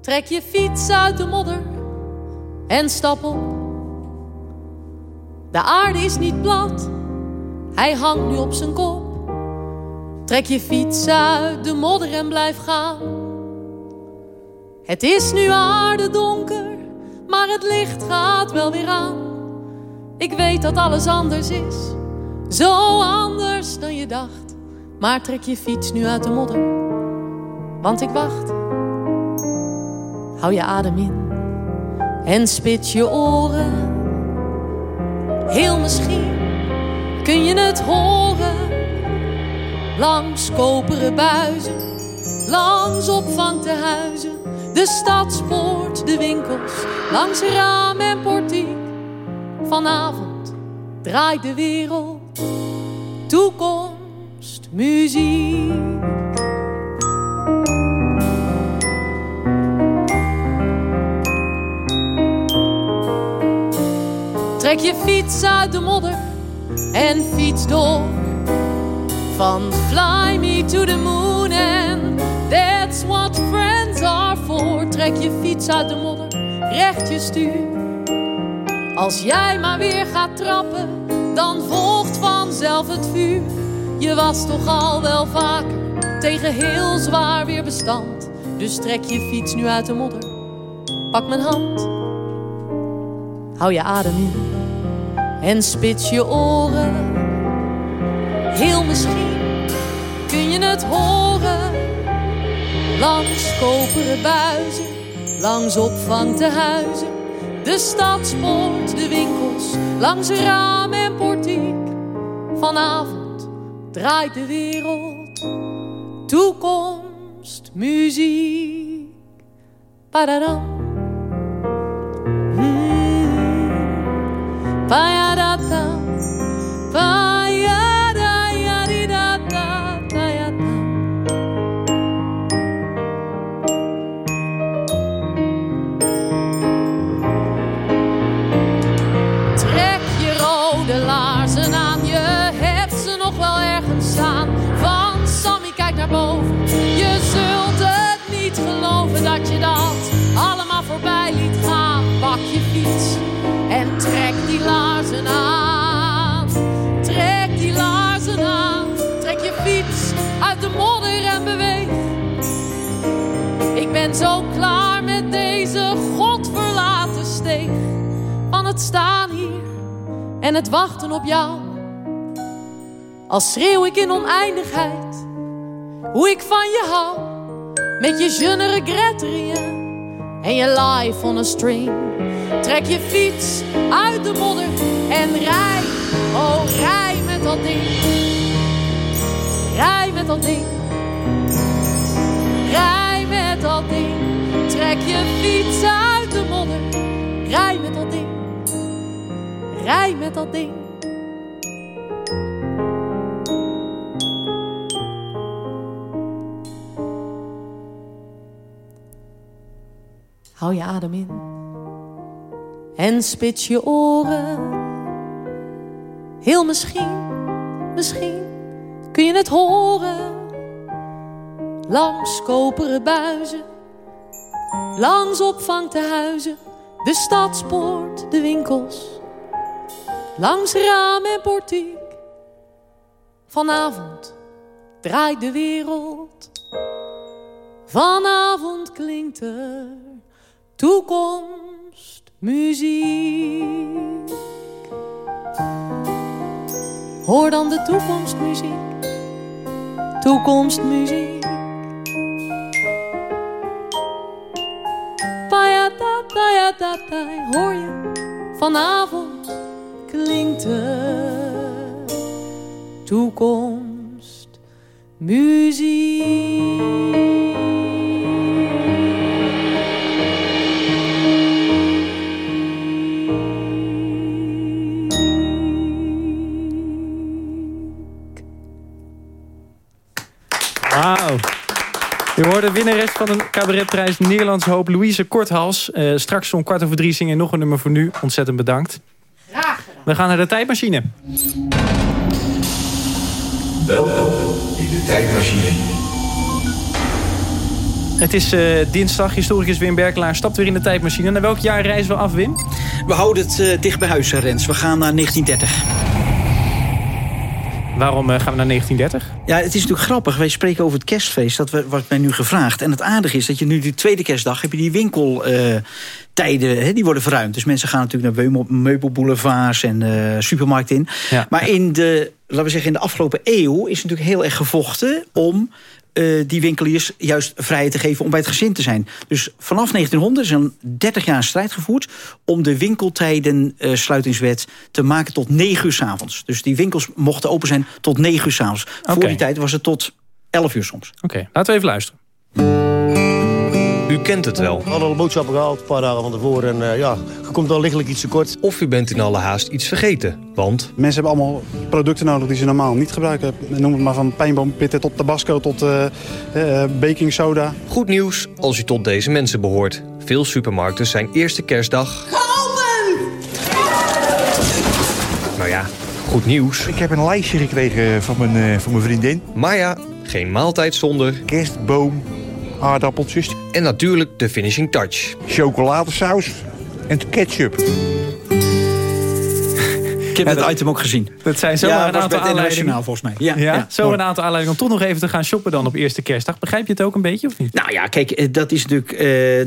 Trek je fiets uit de modder en stap op. De aarde is niet plat, hij hangt nu op zijn kop. Trek je fiets uit de modder en blijf gaan. Het is nu aarde donker, maar het licht gaat wel weer aan. Ik weet dat alles anders is, zo anders dan je dacht. Maar trek je fiets nu uit de modder, want ik wacht. Hou je adem in en spit je oren. Heel misschien kun je het horen. Langs koperen buizen, langs opvangtehuizen. De stadspoort, de winkels, langs raam en portiek. Vanavond draait de wereld, toekomst, muziek. Trek je fiets uit de modder en fiets door. Van fly me to the moon and that's what friends Trek je fiets uit de modder, recht je stuur. Als jij maar weer gaat trappen, dan volgt vanzelf het vuur. Je was toch al wel vaker tegen heel zwaar weer bestand. Dus trek je fiets nu uit de modder, pak mijn hand. Hou je adem in en spits je oren. Heel misschien kun je het horen. Langs koperen buizen, langs opvangtehuizen. De stadspoort, de winkels, langs raam en portiek. Vanavond draait de wereld, toekomst, muziek. Padadam. Payadata, payadayaridata, wachten op jou. Als schreeuw ik in oneindigheid hoe ik van je hou. Met je je ne regrette rien en je life on a string. Trek je fiets uit de modder en rij, oh rij met dat ding. Rij met dat ding. Rij met dat ding. Trek je fiets uit de modder. Rij. Rij met dat ding. Hou je adem in en spits je oren. Heel misschien, misschien kun je het horen. Langs koperen buizen, langs opvangtehuizen, de stadspoort, de winkels. Langs raam en portiek. Vanavond draait de wereld. Vanavond klinkt er toekomst, muziek. Hoor dan de toekomstmuziek, toekomstmuziek. Payatatatata, hoor je, vanavond klinkt toekomst, muziek. Wauw. Je hoorde winnares van een cabaretprijs Nederlands Hoop, Louise Korthals. Eh, straks om kwart over drie zingen nog een nummer voor nu. Ontzettend bedankt. We gaan naar de tijdmachine. Welkom in de tijdmachine. Het is eh, dinsdag. Historicus Wim Berkelaar stapt weer in de tijdmachine. Naar welk jaar reizen we af, Wim? We houden het eh, dicht bij huis, Rens. We gaan naar 1930. Waarom eh, gaan we naar 1930? Ja, het is natuurlijk grappig. Wij spreken over het kerstfeest. Dat wordt mij nu gevraagd. En het aardige is dat je nu de tweede kerstdag... heb je die winkeltijden, die worden verruimd. Dus mensen gaan natuurlijk naar meubelboulevards en uh, supermarkten in. Ja. Maar in de, laten we zeggen, in de afgelopen eeuw... is natuurlijk heel erg gevochten om uh, die winkeliers juist vrijheid te geven om bij het gezin te zijn. Dus vanaf 1900 is er een 30 jaar strijd gevoerd... om de winkeltijden uh, sluitingswet te maken tot 9 uur s avonds. Dus die winkels mochten open zijn tot 9 uur s avonds. Okay. Voor die tijd was het tot 11 uur soms. Oké, okay, laten we even luisteren. U kent het wel. We hadden al boodschappen gehaald, een paar dagen van tevoren. En uh, ja, je komt al lichtelijk iets tekort. Of u bent in alle haast iets vergeten. Want... Mensen hebben allemaal producten nodig die ze normaal niet gebruiken. Noem het maar van pijnboompitten tot tabasco tot uh, uh, baking soda. Goed nieuws als u tot deze mensen behoort. Veel supermarkten zijn eerste kerstdag... Geopend! Nou ja, goed nieuws. Ik heb een lijstje gekregen van mijn, van mijn vriendin. Maar ja, geen maaltijd zonder... Kerstboom, aardappeltjes. En natuurlijk de finishing touch. Chocoladesaus en ketchup. Ik heb het item ook gezien. Dat zijn zo ja, een aantal aanleidingen. volgens mij. Ja, ja, ja. zo een aantal aanleidingen om toch nog even te gaan shoppen dan op eerste kerstdag. Begrijp je het ook een beetje of niet? Nou ja, kijk, dat is natuurlijk...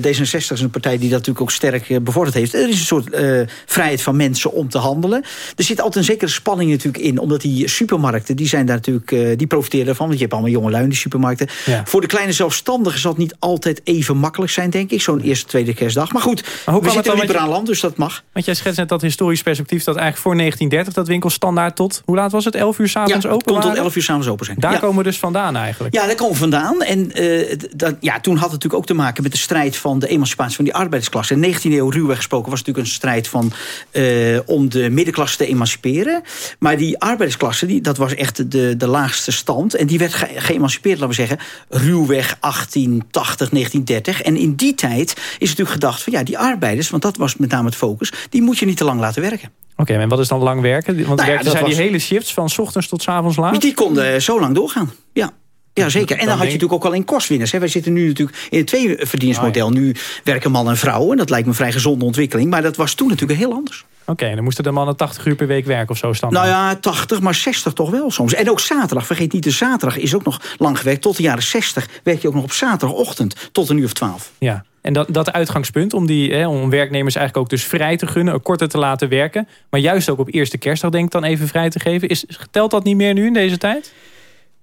Uh, D66 is een partij die dat natuurlijk ook sterk uh, bevorderd heeft. Er is een soort uh, vrijheid van mensen om te handelen. Er zit altijd een zekere spanning natuurlijk in. Omdat die supermarkten, die zijn daar natuurlijk... die profiteren ervan. Want je hebt allemaal jonge lui in die supermarkten. Ja. Voor de kleine zelfstandigen zal het niet altijd even makkelijk zijn, denk ik. Zo'n eerste, tweede kerstdag. Maar goed, maar hoe we zitten in een je... liberaal land, dus dat mag. Want jij schetst net dat historisch perspectief... dat eigenlijk voor 1930 dat winkels standaard tot, hoe laat was het, 11 uur s'avonds ja, open waren? tot 11 uur s'avonds open zijn. Daar ja. komen we dus vandaan eigenlijk. Ja, daar komen we vandaan. En uh, dat, ja, toen had het natuurlijk ook te maken met de strijd van de emancipatie van die arbeidersklasse. In de 19e eeuw, ruwweg gesproken, was het natuurlijk een strijd van, uh, om de middenklasse te emanciperen. Maar die arbeidersklasse, die, dat was echt de, de laagste stand. En die werd ge geëmancipeerd, laten we zeggen, ruwweg 1880, 1930. En in die tijd is natuurlijk gedacht van ja, die arbeiders, want dat was met name het focus, die moet je niet te lang laten werken. Oké, okay, en wat is dan lang werken? Want nou ja, werkten zij was... die hele shifts van 's ochtends tot 's avonds laat? Die konden zo lang doorgaan, ja. Ja, zeker. En dan, dan had je natuurlijk ook wel in kostwinners. Wij zitten nu natuurlijk in het tweeverdieningsmodel. Oh, ja. Nu werken man en vrouw. En dat lijkt me een vrij gezonde ontwikkeling. Maar dat was toen natuurlijk heel anders. Oké, okay, dan moesten de mannen 80 uur per week werken of zo staan. Nou ja, 80, maar 60 toch wel soms. En ook zaterdag. Vergeet niet, de zaterdag is ook nog lang gewerkt. Tot de jaren 60 werk je ook nog op zaterdagochtend. Tot een uur of 12. Ja. En dat, dat uitgangspunt om, die, hè, om werknemers eigenlijk ook dus vrij te gunnen, korter te laten werken, maar juist ook op eerste kerstdag denk ik dan even vrij te geven. Is, telt dat niet meer nu in deze tijd?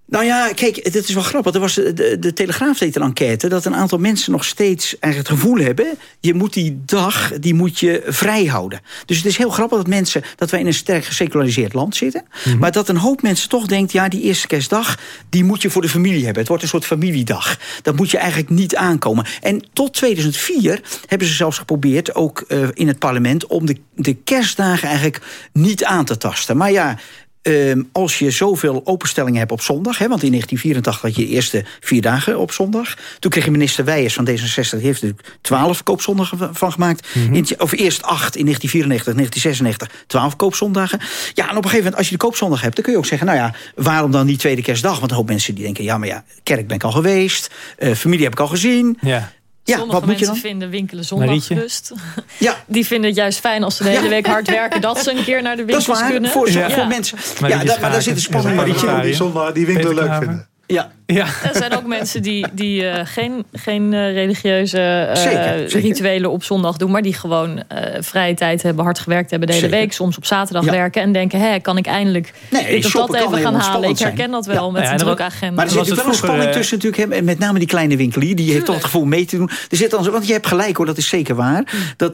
Nou ja, kijk, het is wel grappig. Er was de, de Telegraaf deed een enquête... dat een aantal mensen nog steeds eigenlijk het gevoel hebben... je moet die dag, die moet je vrij houden. Dus het is heel grappig dat mensen... dat wij in een sterk geseculariseerd land zitten... Mm -hmm. maar dat een hoop mensen toch denkt... ja, die eerste kerstdag, die moet je voor de familie hebben. Het wordt een soort familiedag. Dat moet je eigenlijk niet aankomen. En tot 2004 hebben ze zelfs geprobeerd... ook uh, in het parlement... om de, de kerstdagen eigenlijk niet aan te tasten. Maar ja... Um, als je zoveel openstellingen hebt op zondag... Hè, want in 1984 had je de eerste vier dagen op zondag. Toen kreeg je minister Weijers van D66... die heeft er twaalf koopzondagen van gemaakt. Mm -hmm. in, of eerst acht in 1994, 1996, twaalf koopzondagen. Ja, en op een gegeven moment, als je de koopzondag hebt... dan kun je ook zeggen, nou ja, waarom dan die tweede kerstdag? Want een hoop mensen die denken... ja, maar ja, kerk ben ik al geweest, uh, familie heb ik al gezien... Ja. Ja, Sommige wat moet je mensen dan? vinden winkelen zondagrust. Ja. [laughs] Die vinden het juist fijn als ze de hele week hard werken... dat ze een keer naar de winkels dat is waar, kunnen. Voor, ja. voor mensen. Ja, maar daar zit een spanning. Marietje, die, zondag, die winkelen leuk vinden. Ja. Ja. Er zijn ook mensen die, die uh, geen, geen uh, religieuze uh, zeker, zeker. rituelen op zondag doen... maar die gewoon vrije tijd hebben, hard gewerkt hebben de hele zeker. week. Soms op zaterdag ja. werken en denken... hé, kan ik eindelijk nee, dit of dat even gaan halen. Ik herken zijn. dat wel ja. met ja, een druk agenda. Maar er zit natuurlijk wel een spanning tussen natuurlijk. Hè, met name die kleine winkelier. Die heeft toch het gevoel mee te doen. Er zit dan, want je hebt gelijk hoor, dat is zeker waar. Dat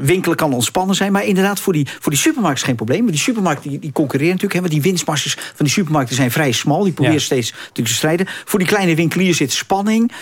winkelen kan ontspannen zijn. Maar inderdaad, voor die, voor die supermarkt is geen probleem. Want die supermarkten die, die concurreren natuurlijk. Hè, want die winstmarges van die supermarkten zijn vrij smal. Die proberen steeds natuurlijk strijden. Voor die kleine winkelier zit spanning.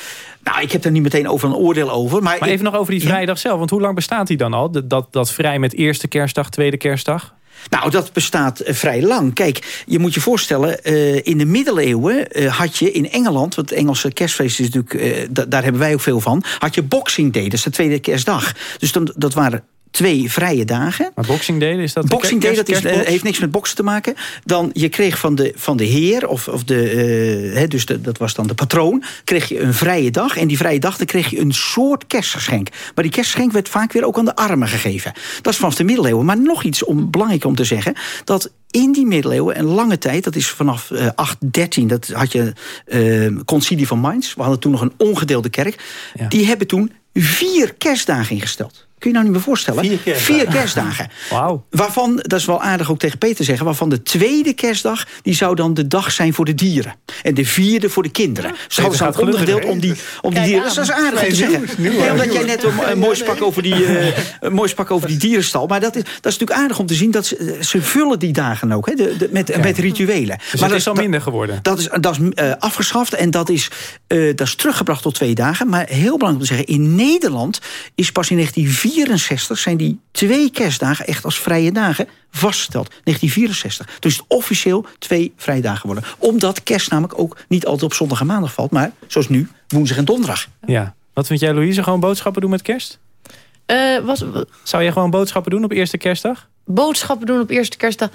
Nou, ik heb daar niet meteen over een oordeel over. Maar, maar ik, even nog over die vrijdag zelf. Want hoe lang bestaat die dan al? Dat, dat, dat vrij met eerste kerstdag, tweede kerstdag? Nou, dat bestaat uh, vrij lang. Kijk, je moet je voorstellen, uh, in de middeleeuwen uh, had je in Engeland... want het Engelse kerstfeest is natuurlijk, daar hebben wij ook veel van... had je Boxing Day, dat is de tweede kerstdag. Dus dan, dat waren twee vrije dagen. Maar Boxing Day, is dat Boxing Day dat is, eh, heeft niks met boksen te maken. Dan je kreeg van de, van de heer, of, of de, eh, dus de, dat was dan de patroon... kreeg je een vrije dag. En die vrije dag dan kreeg je een soort kerstgeschenk. Maar die kerstgeschenk werd vaak weer ook aan de armen gegeven. Dat is vanaf de middeleeuwen. Maar nog iets om, belangrijk om te zeggen... dat in die middeleeuwen, een lange tijd, dat is vanaf eh 813... dat had je eh Concilie van Mainz. We hadden toen nog een ongedeelde kerk. Die hebben toen vier kerstdagen ingesteld. Kun je nou niet meer voorstellen? Vier kerstdagen. Vier kerstdagen. [laughs] Waarvan, dat is wel aardig ook tegen Peter te zeggen... waarvan de tweede kerstdag, die zou dan de dag zijn voor de dieren. En de vierde voor de kinderen. Dan gelukkig, ondergedeeld om die, om die dieren. Dat is aardig om te zeggen. Nee, omdat nieuw. jij net een, een mooi sprak over die, eh, een mooi sprak over die dierenstal. Maar dat is, dat is natuurlijk aardig om te zien... dat ze, ze vullen die dagen ook, hè, de, de- met, met rituelen. Dus maar het is dat al minder geworden. Dat is, dat is eh, afgeschaft en dat is, eh, dat is teruggebracht tot twee dagen. Maar heel belangrijk om te zeggen, in Nederland is pas in 1964... zijn die twee kerstdagen echt als vrije dagen vastgesteld. 1964. Dus het officieel twee vrije dagen geworden. Omdat kerst namelijk ook niet altijd op zondag en maandag valt... maar zoals nu, woensdag en donderdag. Ja. Wat vind jij, Louise? Gewoon boodschappen doen met kerst? Eh, was, Zou jij gewoon boodschappen doen op eerste kerstdag? boodschappen doen op eerste kerstdag.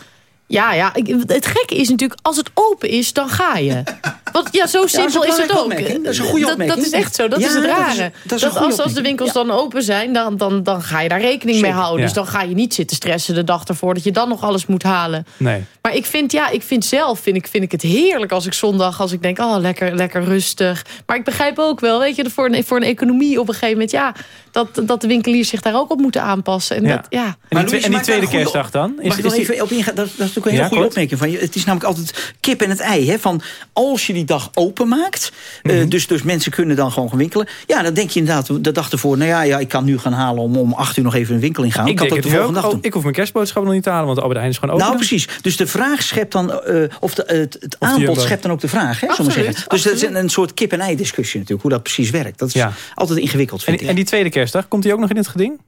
Ja, ja. ik- Het gekke is natuurlijk, als het open is, dan ga je. Want ja, zo simpel is het ook. opmerking. Dat is een goede dat, dat is echt zo. Dat Ja, is het dat is- rare. dat is als, als de winkels dan open zijn, dan, dan, dan ga je daar rekening mee houden. Dus dan ga je niet zitten stressen de dag ervoor... dat je dan nog alles moet halen. Nee. Maar ik vind, ja, ik vind zelf vind ik, vind ik het heerlijk als ik zondag... als ik denk, oh, lekker, lekker rustig. Maar ik begrijp ook wel, weet je, voor een, voor een economie op een gegeven moment... ja, dat, dat de winkeliers zich daar ook op moeten aanpassen. En Ja. Dat, ja. En die, en die tweede kerstdag dan? Mag ik is er die- even op ingaan? Dat, dat is natuurlijk een hele Ja, goede kort. opmerking van je. Het is namelijk altijd kip en het ei. Hè? Van als je die dag openmaakt, eh, Mhm. dus, dus mensen kunnen dan gewoon gaan winkelen. Ja, dan denk je inderdaad de dag ervoor... nou ja, ja ik kan nu gaan halen om om acht uur nog even een winkel in gaan. Ik, Ik kan dat het de volgende dag Oh, doen. ik hoef mijn kerstboodschappen nog niet te halen, want Albert Heijn is gewoon open. Nou, precies. Dus de vraag schept dan, eh, of de, het, het aanbod schept dan ook de vraag, hè, Absoluut, zeggen. Dus dat is een, een soort kip-en-ei discussie natuurlijk, hoe dat precies werkt. Dat is Ja. altijd ingewikkeld, En, vind ik. en die tweede kerstdag, komt die ook nog in het geding?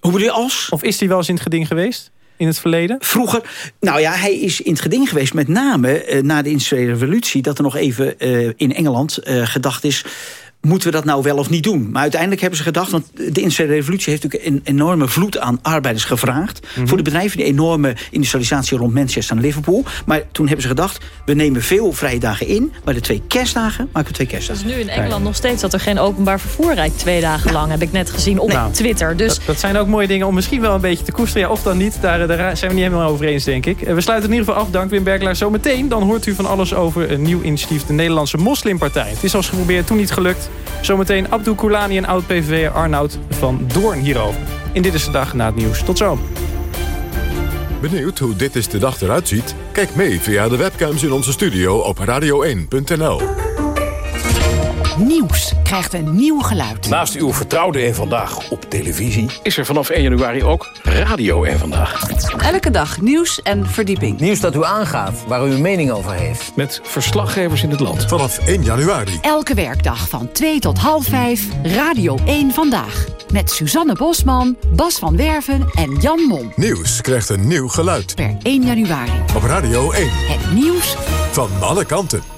Hoe bedoel je als? Of is die wel eens in het geding geweest? In het verleden? Vroeger, nou ja, hij is in het geding geweest. Met name eh, na de industriële revolutie. Dat er nog even eh, in Engeland eh, gedacht is... Moeten we dat nou wel of niet doen? Maar uiteindelijk hebben ze gedacht... want de industriële revolutie heeft natuurlijk een enorme vloed aan arbeiders gevraagd. Mhm. Voor de bedrijven, die enorme industrialisatie rond Manchester en Liverpool. Maar toen hebben ze gedacht... we nemen veel vrije dagen in... maar de twee kerstdagen maken we twee Dat kerstdagen. is nu in Engeland nog steeds dat er geen openbaar vervoer rijdt twee dagen lang. Heb ik net gezien op Nou, Twitter. Dus Dat, dat zijn ook mooie dingen om misschien wel een beetje te koesteren. Ja, of dan niet, daar, daar zijn we niet helemaal over eens, denk ik. Eh, We sluiten in ieder geval af. Dank Wim Berklaar. Zometeen dan hoort u van alles over een nieuw initiatief... de Nederlandse Moslimpartij. Het is al eens geprobeerd, toen niet gelukt. Zometeen Abdul Koulani en oud-PVV'er Arnoud van Doorn hierover. In Dit is de Dag na het nieuws. Tot zo. Benieuwd hoe dit is de dag eruit ziet? Kijk mee via de webcams in onze studio op radio1.nl. Nieuws krijgt een nieuw geluid. Naast uw vertrouwde en vandaag op televisie... is er vanaf 1 januari ook radio en vandaag. Elke dag nieuws en verdieping. Nieuws dat u aangaat, waar u een mening over heeft. Met verslaggevers in het land. Vanaf 1 januari. Elke werkdag van 2 tot half 5. Radio 1 Vandaag. Met Suzanne Bosman, Bas van Werven en Jan Mom. Nieuws krijgt een nieuw geluid. Per 1 januari. Op Radio 1. Het nieuws Van alle kanten.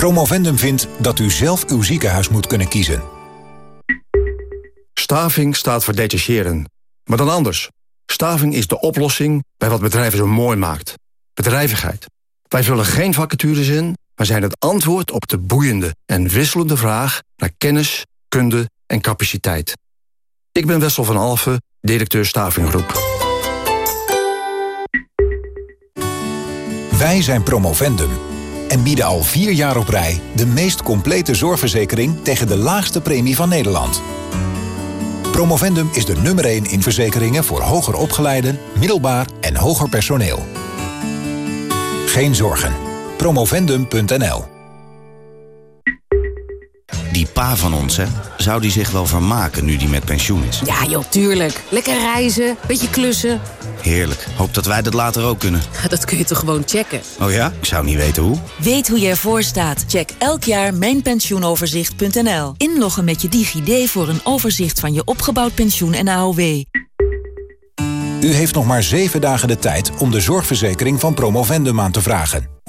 Promovendum vindt dat u zelf uw ziekenhuis moet kunnen kiezen. Staving staat voor detacheren. Maar dan anders. Staving is de oplossing bij wat bedrijven zo mooi maakt. Bedrijvigheid. Wij vullen geen vacatures in, maar zijn het antwoord op de boeiende en wisselende vraag naar kennis, kunde en capaciteit. Ik ben Wessel van Alfen, directeur Stavinggroep. Wij zijn Promovendum en bieden al vier jaar op rij... de meest complete zorgverzekering tegen de laagste premie van Nederland. Promovendum is de nummer 1 in verzekeringen voor hoger opgeleiden, middelbaar en hoger personeel. Geen zorgen. Promovendum.nl Die pa van ons, hè? Zou die zich wel vermaken nu die met pensioen is? Ja, joh, tuurlijk. Lekker reizen, beetje klussen. Heerlijk. Hoop dat wij dat later ook kunnen. Dat kun je toch gewoon checken? Oh ja? Ik zou niet weten hoe. Weet hoe je ervoor staat? Check elk jaar mijnpensioenoverzicht.nl. Inloggen met je DigiD voor een overzicht van je opgebouwd pensioen en AOW. U heeft nog maar zeven dagen de tijd om de zorgverzekering van Promovendum aan te vragen.